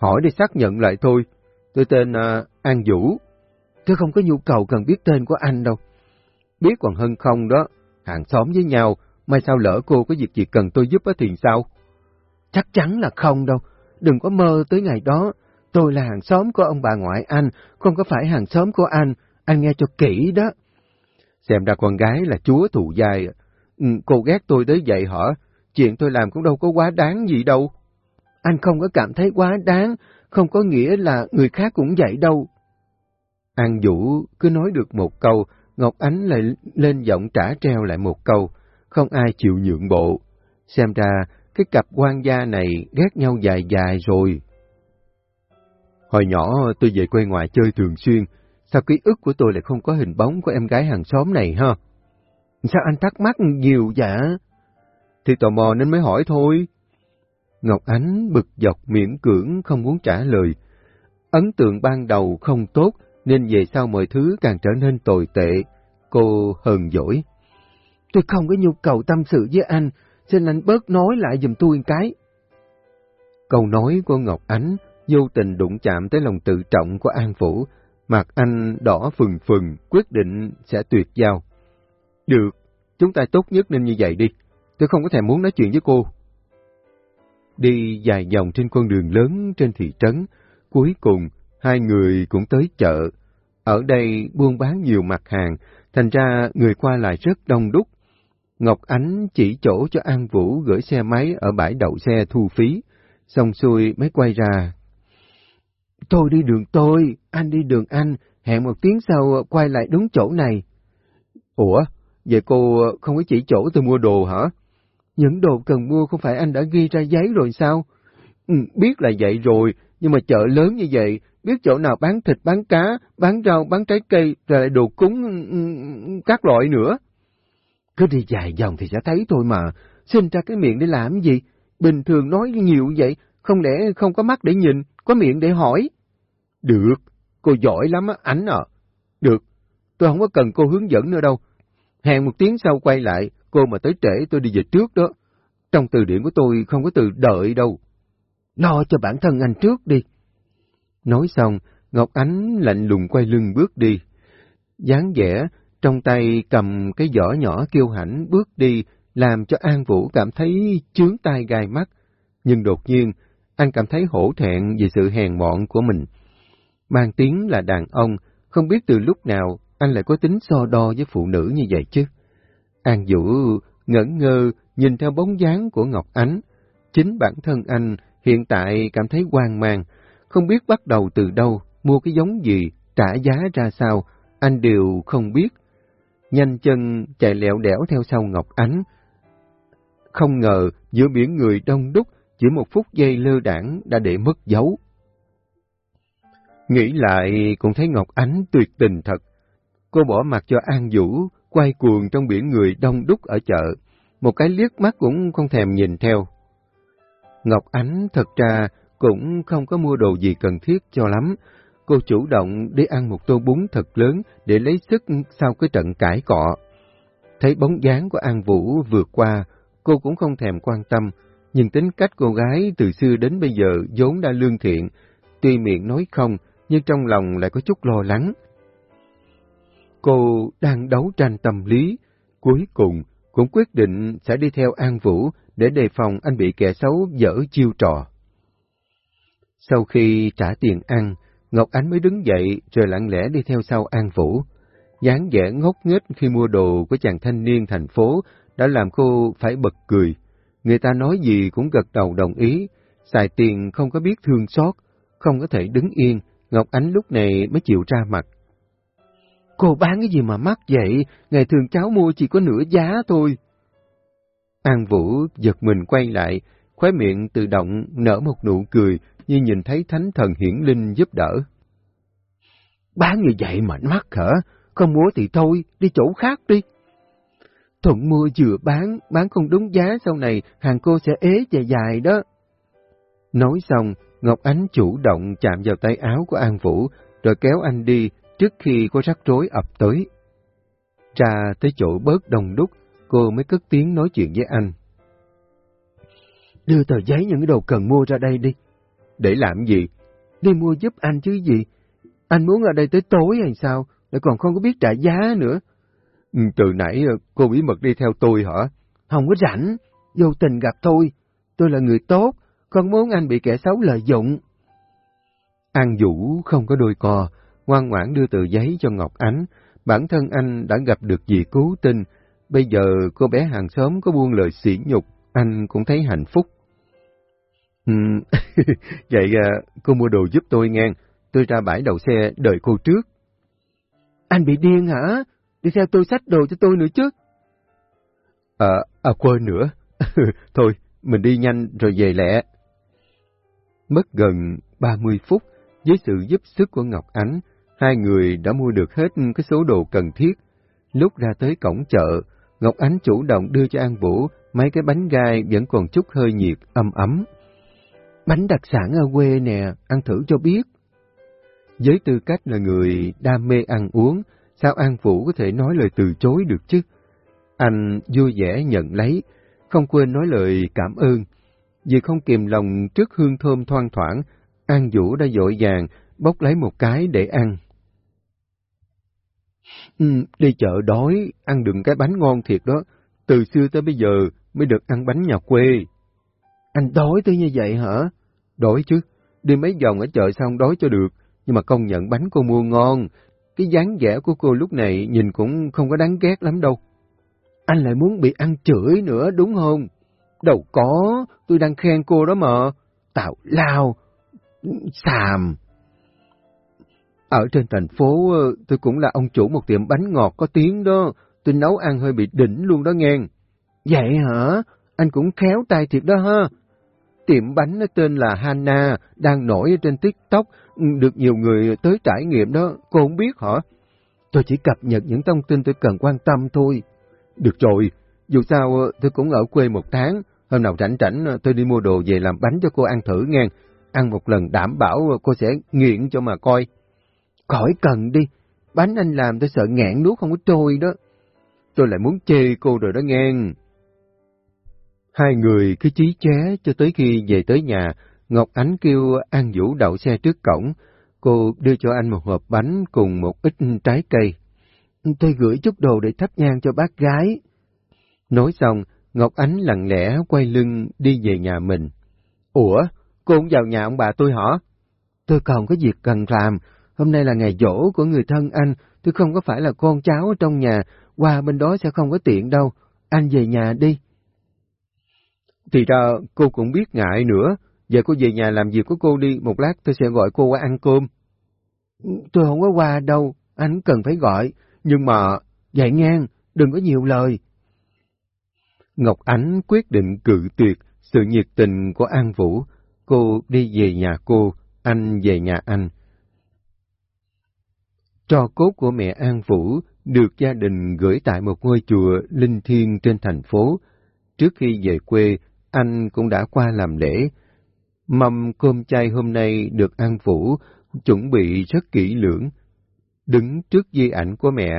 Speaker 1: Hỏi để xác nhận lại thôi. Tôi tên uh, An Vũ. Tôi không có nhu cầu cần biết tên của anh đâu. Biết còn hơn không đó. Hàng xóm với nhau, mai sao lỡ cô có việc gì cần tôi giúp thì sao? Chắc chắn là không đâu. Đừng có mơ tới ngày đó. Tôi là hàng xóm của ông bà ngoại anh, không có phải hàng xóm của anh. Anh nghe cho kỹ đó. Xem ra con gái là chúa thù dai. Ừ, cô ghét tôi tới vậy hả? Chuyện tôi làm cũng đâu có quá đáng gì đâu. Anh không có cảm thấy quá đáng, không có nghĩa là người khác cũng vậy đâu. An Vũ cứ nói được một câu, Ngọc Ánh lại lên giọng trả treo lại một câu, không ai chịu nhượng bộ. Xem ra, cái cặp quan gia này ghét nhau dài dài rồi. Hồi nhỏ tôi về quê ngoại chơi thường xuyên, sao ký ức của tôi lại không có hình bóng của em gái hàng xóm này ha? Sao anh thắc mắc nhiều vậy? Thì tò mò nên mới hỏi thôi. Ngọc Ánh bực dọc miễn cưỡng không muốn trả lời. Ấn tượng ban đầu không tốt nên về sau mọi thứ càng trở nên tồi tệ. Cô hờn dỗi. Tôi không có nhu cầu tâm sự với anh, xin anh bớt nói lại giùm tôi một cái. Câu nói của Ngọc Ánh vô tình đụng chạm tới lòng tự trọng của An Vũ, mặt anh đỏ phừng phừng, quyết định sẽ tuyệt giao. Được, chúng ta tốt nhất nên như vậy đi, tôi không có thèm muốn nói chuyện với cô. Đi dài dòng trên con đường lớn trên thị trấn, cuối cùng hai người cũng tới chợ. Ở đây buôn bán nhiều mặt hàng, thành ra người qua lại rất đông đúc. Ngọc Ánh chỉ chỗ cho An Vũ gửi xe máy ở bãi đậu xe thu phí, xong xuôi mới quay ra.
Speaker 3: Tôi đi đường tôi, anh đi đường anh, hẹn một tiếng sau quay lại đúng chỗ này.
Speaker 1: Ủa, vậy cô không có chỉ chỗ tôi mua đồ hả?
Speaker 3: Những đồ cần mua không phải anh đã ghi ra giấy rồi sao?
Speaker 1: Ừ, biết là vậy rồi, nhưng mà chợ lớn như vậy, biết chỗ nào bán thịt, bán cá, bán rau, bán trái cây, rồi lại đồ cúng ừ, các loại nữa.
Speaker 3: Cứ đi dài dòng thì sẽ thấy thôi mà, xin ra cái miệng để làm gì? Bình thường nói nhiều vậy, không lẽ không có mắt để nhìn, có miệng để hỏi?
Speaker 1: Được, cô giỏi lắm á, ảnh à. Được, tôi không có cần cô hướng dẫn nữa đâu. Hẹn một tiếng sau quay lại, cô mà tới trễ tôi đi về trước đó. Trong từ điển của tôi không có từ đợi đâu.
Speaker 3: Lo cho bản thân anh trước đi.
Speaker 1: Nói xong, Ngọc Ánh lạnh lùng quay lưng bước đi. dáng vẻ, trong tay cầm cái giỏ nhỏ kêu hãnh bước đi, làm cho An Vũ cảm thấy chướng tai gai mắt. Nhưng đột nhiên, anh cảm thấy hổ thẹn vì sự hèn mọn của mình. Mang tiếng là đàn ông, không biết từ lúc nào anh lại có tính so đo với phụ nữ như vậy chứ. An Vũ ngẩn ngơ nhìn theo bóng dáng của Ngọc Ánh. Chính bản thân anh hiện tại cảm thấy hoang mang, không biết bắt đầu từ đâu, mua cái giống gì, trả giá ra sao, anh đều không biết. Nhanh chân chạy lẹo đẻo theo sau Ngọc Ánh. Không ngờ giữa biển người đông đúc, chỉ một phút giây lơ đảng đã để mất dấu. Nghĩ lại cũng thấy Ngọc Ánh tuyệt tình thật. Cô bỏ mặt cho An Vũ, quay cuồng trong biển người đông đúc ở chợ. Một cái liếc mắt cũng không thèm nhìn theo. Ngọc Ánh thật ra cũng không có mua đồ gì cần thiết cho lắm. Cô chủ động đi ăn một tô bún thật lớn để lấy sức sau cái trận cãi cọ. Thấy bóng dáng của An Vũ vượt qua, cô cũng không thèm quan tâm, nhưng tính cách cô gái từ xưa đến bây giờ vốn đã lương thiện, tuy miệng nói không, nhưng trong lòng lại có chút lo lắng. Cô đang đấu tranh tâm lý, cuối cùng cũng quyết định sẽ đi theo An Vũ để đề phòng anh bị kẻ xấu dở chiêu trò. Sau khi trả tiền ăn, Ngọc Ánh mới đứng dậy rồi lặng lẽ đi theo sau An Vũ. dáng vẻ ngốc nghếch khi mua đồ của chàng thanh niên thành phố đã làm cô phải bật cười. Người ta nói gì cũng gật đầu đồng ý, xài tiền không có biết thương xót, không có thể đứng yên, Ngọc Ánh lúc này mới chịu ra mặt.
Speaker 3: Cô bán cái gì mà mắc vậy? Ngày thường cháu mua chỉ có nửa giá thôi.
Speaker 1: An Vũ giật mình quay lại, khóe miệng tự động nở một nụ cười như nhìn thấy thánh thần hiển linh giúp đỡ.
Speaker 3: Bán như vậy mà mắc hả? Không mua thì thôi, đi chỗ khác đi. Thuận mua vừa bán, bán không đúng giá sau này hàng cô sẽ ế dài dài đó.
Speaker 1: Nói xong, Ngọc Ánh chủ động chạm vào tay áo của An Vũ, rồi kéo anh đi trước khi có rắc rối ập tới. Ra tới chỗ bớt đông đúc, cô mới cất tiếng nói chuyện với anh.
Speaker 3: Đưa tờ giấy những cái đồ cần mua ra đây đi.
Speaker 1: Để làm gì?
Speaker 3: Đi mua giúp anh chứ gì? Anh muốn ở đây tới tối hay sao? Lại còn không có biết trả giá nữa.
Speaker 1: Ừ, từ nãy ờ, cô bí mật đi theo tôi hả?
Speaker 3: Không có rảnh, vô tình gặp tôi. Tôi là người tốt, con muốn anh bị kẻ xấu lợi dụng.
Speaker 1: An Vũ không có đôi co, ngoan ngoãn đưa tờ giấy cho Ngọc Ánh. Bản thân anh đã gặp được gì cứu tinh, bây giờ cô bé hàng xóm có buông lời sỉ nhục, anh cũng thấy hạnh phúc. Ừ, <laughs> vậy à, cô mua đồ giúp tôi nghe, tôi ra bãi đậu xe đợi cô trước.
Speaker 3: Anh bị điên hả? Đi theo tôi sách đồ cho tôi nữa chứ.
Speaker 1: À, à quên nữa. <laughs> Thôi, mình đi nhanh rồi về lẹ. Mất gần 30 phút, với sự giúp sức của Ngọc Ánh, hai người đã mua được hết cái số đồ cần thiết. Lúc ra tới cổng chợ, Ngọc Ánh chủ động đưa cho An Vũ mấy cái bánh gai vẫn còn chút hơi nhiệt, âm ấm.
Speaker 3: Bánh đặc sản ở quê nè, ăn thử cho biết.
Speaker 1: Với tư cách là người đam mê ăn uống, sao An Vũ có thể nói lời từ chối được chứ? Anh vui vẻ nhận lấy, không quên nói lời cảm ơn. Vì không kìm lòng trước hương thơm thoang thoảng, An Vũ đã dội vàng bốc lấy một cái để ăn. Ừ, đi chợ đói, ăn đừng cái bánh ngon thiệt đó. Từ xưa tới bây giờ mới được ăn bánh nhà quê.
Speaker 3: Anh đói tới như vậy hả?
Speaker 1: Đói chứ, đi mấy vòng ở chợ sao không đói cho được, nhưng mà công nhận bánh cô mua ngon. Cái dáng vẻ của cô lúc này nhìn cũng không có đáng ghét lắm đâu.
Speaker 3: Anh lại muốn bị ăn chửi nữa đúng không?
Speaker 1: Đâu có, tôi đang khen cô đó mà.
Speaker 3: Tạo lao, xàm.
Speaker 1: Ở trên thành phố ờ, tôi cũng là ông chủ một tiệm bánh ngọt có tiếng đó, tôi nấu ăn hơi bị đỉnh luôn đó nghe.
Speaker 3: Vậy hả? Anh cũng khéo tay thiệt đó ha.
Speaker 1: Tiệm bánh nó tên là Hana, đang nổi trên TikTok, ừ, được nhiều người tới trải nghiệm đó, cô không biết hả?
Speaker 3: Tôi chỉ cập nhật những thông tin tôi cần quan tâm thôi.
Speaker 1: Được rồi, dù sao ờ, tôi cũng ở quê một tháng, hôm nào rảnh rảnh ờ, tôi đi mua đồ về làm bánh cho cô ăn thử nghe. Ăn một lần đảm bảo ờ, cô sẽ nghiện cho mà coi.
Speaker 3: Khỏi cần đi, bánh anh làm tôi sợ ngạn nuốt không có trôi đó.
Speaker 1: Tôi lại muốn chê cô rồi đó nghe. Hai người cứ chí ché cho tới khi về tới nhà, Ngọc Ánh kêu An Vũ đậu xe trước cổng. Cô đưa cho anh một hộp bánh cùng một ít trái cây.
Speaker 3: Tôi gửi chút đồ để thắp nhang cho bác gái.
Speaker 1: Nói xong, Ngọc Ánh lặng lẽ quay lưng đi về nhà mình. Ủa, cô cũng vào nhà ông bà tôi hả?
Speaker 3: Tôi còn có việc cần làm. Hôm nay là ngày dỗ của người thân anh. Tôi không có phải là con cháu ở trong nhà. Qua bên đó sẽ không có tiện đâu. Anh về nhà đi.
Speaker 1: Thì ra cô cũng biết ngại nữa. Giờ cô về nhà làm việc của cô đi, một lát tôi sẽ gọi cô qua ăn cơm.
Speaker 3: Tôi không có qua đâu, anh cần phải gọi.
Speaker 1: Nhưng mà...
Speaker 3: Vậy ngang, đừng có nhiều lời.
Speaker 1: Ngọc Ánh quyết định cự tuyệt sự nhiệt tình của An Vũ. Cô đi về nhà cô, anh về nhà anh. Trò cốt của mẹ An Vũ được gia đình gửi tại một ngôi chùa linh thiêng trên thành phố. Trước khi về quê, anh cũng đã qua làm lễ. Mâm cơm chay hôm nay được An Vũ chuẩn bị rất kỹ lưỡng. Đứng trước di ảnh của mẹ,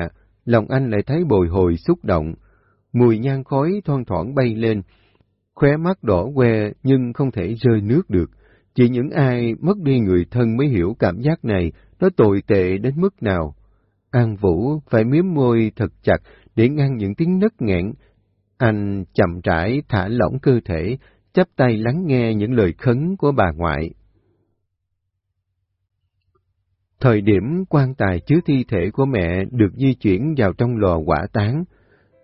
Speaker 1: lòng anh lại thấy bồi hồi xúc động. Mùi nhang khói thoang thoảng bay lên. Khóe mắt đỏ que nhưng không thể rơi nước được. Chỉ những ai mất đi người thân mới hiểu cảm giác này nó tồi tệ đến mức nào. An Vũ phải miếm môi thật chặt để ngăn những tiếng nấc nghẹn. Anh chậm rãi thả lỏng cơ thể, chắp tay lắng nghe những lời khấn của bà ngoại. Thời điểm quan tài chứa thi thể của mẹ được di chuyển vào trong lò quả táng.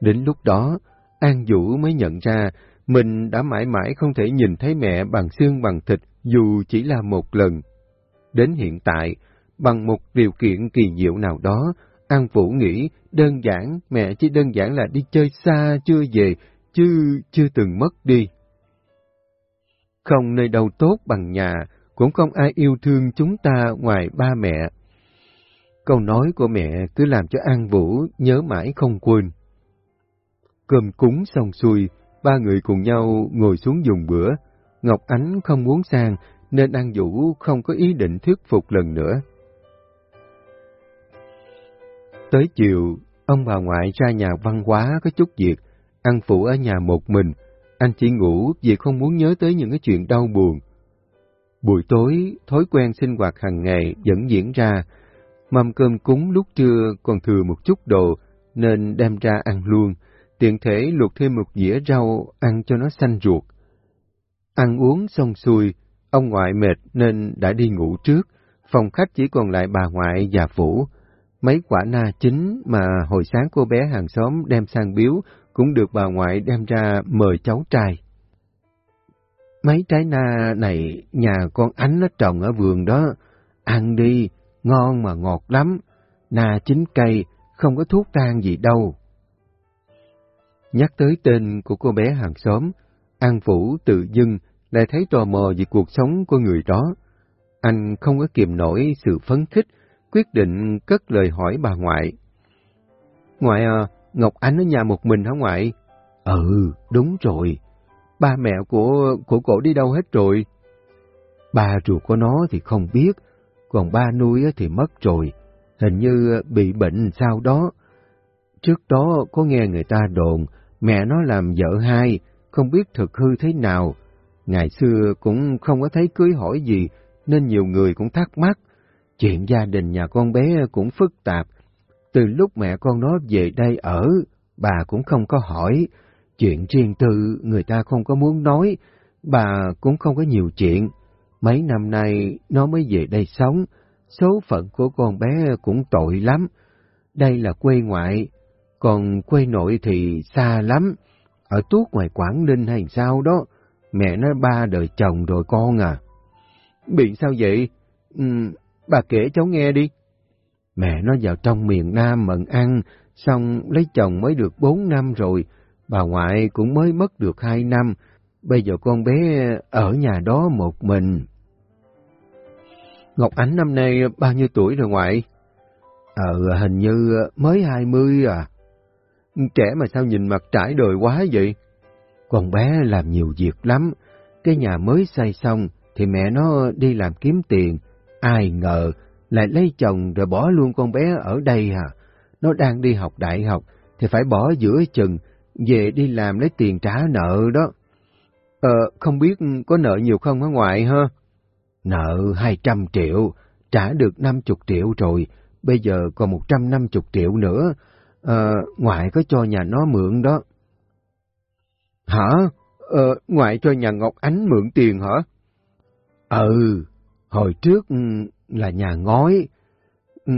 Speaker 1: Đến lúc đó, An Vũ mới nhận ra mình đã mãi mãi không thể nhìn thấy mẹ bằng xương bằng thịt dù chỉ là một lần. Đến hiện tại, bằng một điều kiện kỳ diệu nào đó, An Vũ nghĩ đơn giản mẹ chỉ đơn giản là đi chơi xa chưa về, chứ chưa từng mất đi. Không nơi đâu tốt bằng nhà, cũng không ai yêu thương chúng ta ngoài ba mẹ. Câu nói của mẹ cứ làm cho An Vũ nhớ mãi không quên. Cơm cúng xong xuôi, ba người cùng nhau ngồi xuống dùng bữa. Ngọc Ánh không muốn sang, nên An Vũ không có ý định thuyết phục lần nữa. Tới chiều, ông bà ngoại ra nhà văn hóa có chút việc, ăn Phụ ở nhà một mình, anh chỉ ngủ vì không muốn nhớ tới những cái chuyện đau buồn. Buổi tối, thói quen sinh hoạt hàng ngày vẫn diễn ra. Mâm cơm cúng lúc trưa còn thừa một chút đồ, nên đem ra ăn luôn. Tiện thể luộc thêm một dĩa rau ăn cho nó xanh ruột. Ăn uống xong xuôi, ông ngoại mệt nên đã đi ngủ trước. Phòng khách chỉ còn lại bà ngoại và Vũ. Mấy quả na chín mà hồi sáng cô bé hàng xóm đem sang biếu cũng được bà ngoại đem ra mời cháu trai.
Speaker 3: Mấy trái na này nhà con ánh nó trồng ở vườn đó, ăn đi, ngon mà ngọt lắm, na chín cây, không có thuốc tan gì đâu.
Speaker 1: Nhắc tới tên của cô bé hàng xóm, An Vũ tự dưng lại thấy tò mò về cuộc sống của người đó. Anh không có kiềm nổi sự phấn khích, quyết định cất lời hỏi bà ngoại. Ngoại à, Ngọc Ánh ở nhà một mình hả ngoại?
Speaker 3: Ừ, đúng rồi.
Speaker 1: Ba mẹ của của cổ đi đâu hết rồi?
Speaker 3: Ba ruột của nó thì không biết, còn ba nuôi thì mất rồi. Hình như bị bệnh sao đó. Trước đó có nghe người ta đồn, mẹ nó làm vợ hai, không biết thực hư thế nào.
Speaker 1: Ngày xưa cũng không có thấy cưới hỏi gì, nên nhiều người cũng thắc mắc. Chuyện gia đình nhà con bé cũng phức tạp. Từ lúc mẹ con nó về đây ở, bà cũng không có hỏi. Chuyện riêng tư người ta không có muốn nói, bà cũng không có nhiều chuyện. Mấy năm nay nó mới về đây sống, số phận của con bé cũng tội lắm. Đây là quê ngoại, còn quê nội thì xa lắm, ở tuốt ngoài Quảng Ninh hay sao đó, mẹ nó ba đời chồng rồi con à. Bị sao vậy? Ừ, bà kể cháu nghe đi. Mẹ nó vào trong miền Nam mận ăn, xong lấy chồng mới được bốn năm rồi, bà ngoại cũng mới mất được hai năm, bây giờ con bé ở nhà đó một mình. Ngọc Ánh năm nay bao nhiêu tuổi rồi ngoại? Ờ, hình như mới hai mươi à. Trẻ mà sao nhìn mặt trải đời quá vậy? Con bé làm nhiều việc lắm. Cái nhà mới xây xong thì mẹ nó đi làm kiếm tiền. Ai ngờ lại lấy chồng rồi bỏ luôn con bé ở đây à. Nó đang đi học đại học thì phải bỏ giữa chừng về đi làm lấy tiền trả nợ đó. Ờ, không biết có nợ nhiều không hả ngoại ha? Nợ 200 triệu, trả được 50 triệu rồi, bây giờ còn 150 triệu nữa. Ờ, ngoại có cho nhà nó mượn đó. Hả? Ờ, ngoại cho nhà Ngọc Ánh mượn tiền hả? Ừ, hồi trước ừ, là nhà ngói. Ừ,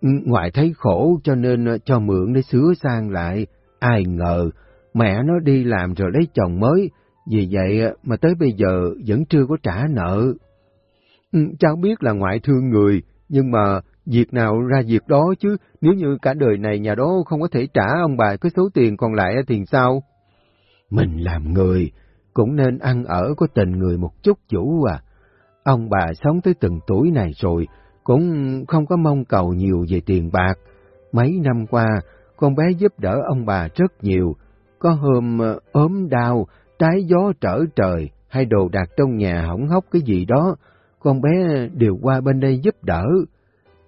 Speaker 1: ừ, ngoại thấy khổ cho nên ờ, cho mượn để sửa sang lại. Ai ngờ, mẹ nó đi làm rồi lấy chồng mới, vì vậy ờ, mà tới bây giờ vẫn chưa có trả nợ. Cháu biết là ngoại thương người, nhưng mà việc nào ra việc đó chứ, nếu như cả đời này nhà đó không có thể trả ông bà cái số tiền còn lại thì sao? Mình làm người, cũng nên ăn ở có tình người một chút chủ à. Ông bà sống tới từng tuổi này rồi, cũng không có mong cầu nhiều về tiền bạc. Mấy năm qua, con bé giúp đỡ ông bà rất nhiều. Có hôm ờ, ốm đau, trái gió trở trời, hay đồ đạc trong nhà hỏng hóc cái gì đó, con bé đều qua bên đây giúp đỡ.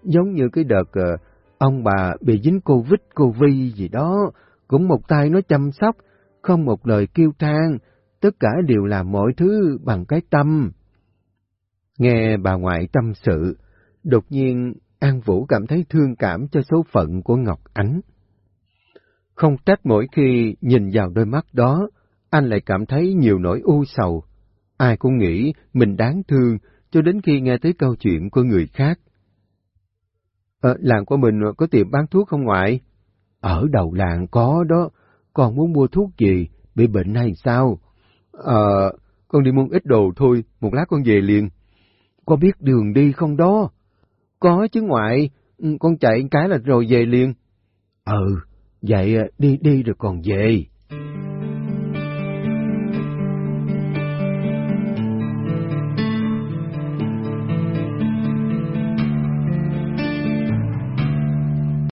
Speaker 1: Giống như cái đợt ờ, ông bà bị dính Covid, Covid gì đó, cũng một tay nó chăm sóc, không một lời kêu than, tất cả đều làm mọi thứ bằng cái tâm. Nghe bà ngoại tâm sự, đột nhiên An Vũ cảm thấy thương cảm cho số phận của Ngọc Ánh. Không trách mỗi khi nhìn vào đôi mắt đó, anh lại cảm thấy nhiều nỗi u sầu. Ai cũng nghĩ mình đáng thương cho đến khi nghe tới câu chuyện của người khác. Ờ, làng của mình có tiệm bán thuốc không ngoại? Ở đầu làng có đó, còn muốn mua thuốc gì, bị bệnh hay sao? Ờ, con đi mua ít đồ thôi, một lát con về liền. Có biết đường đi không đó? Có chứ ngoại, ừ, con chạy cái là rồi về liền. Ừ, vậy à, đi đi rồi còn về.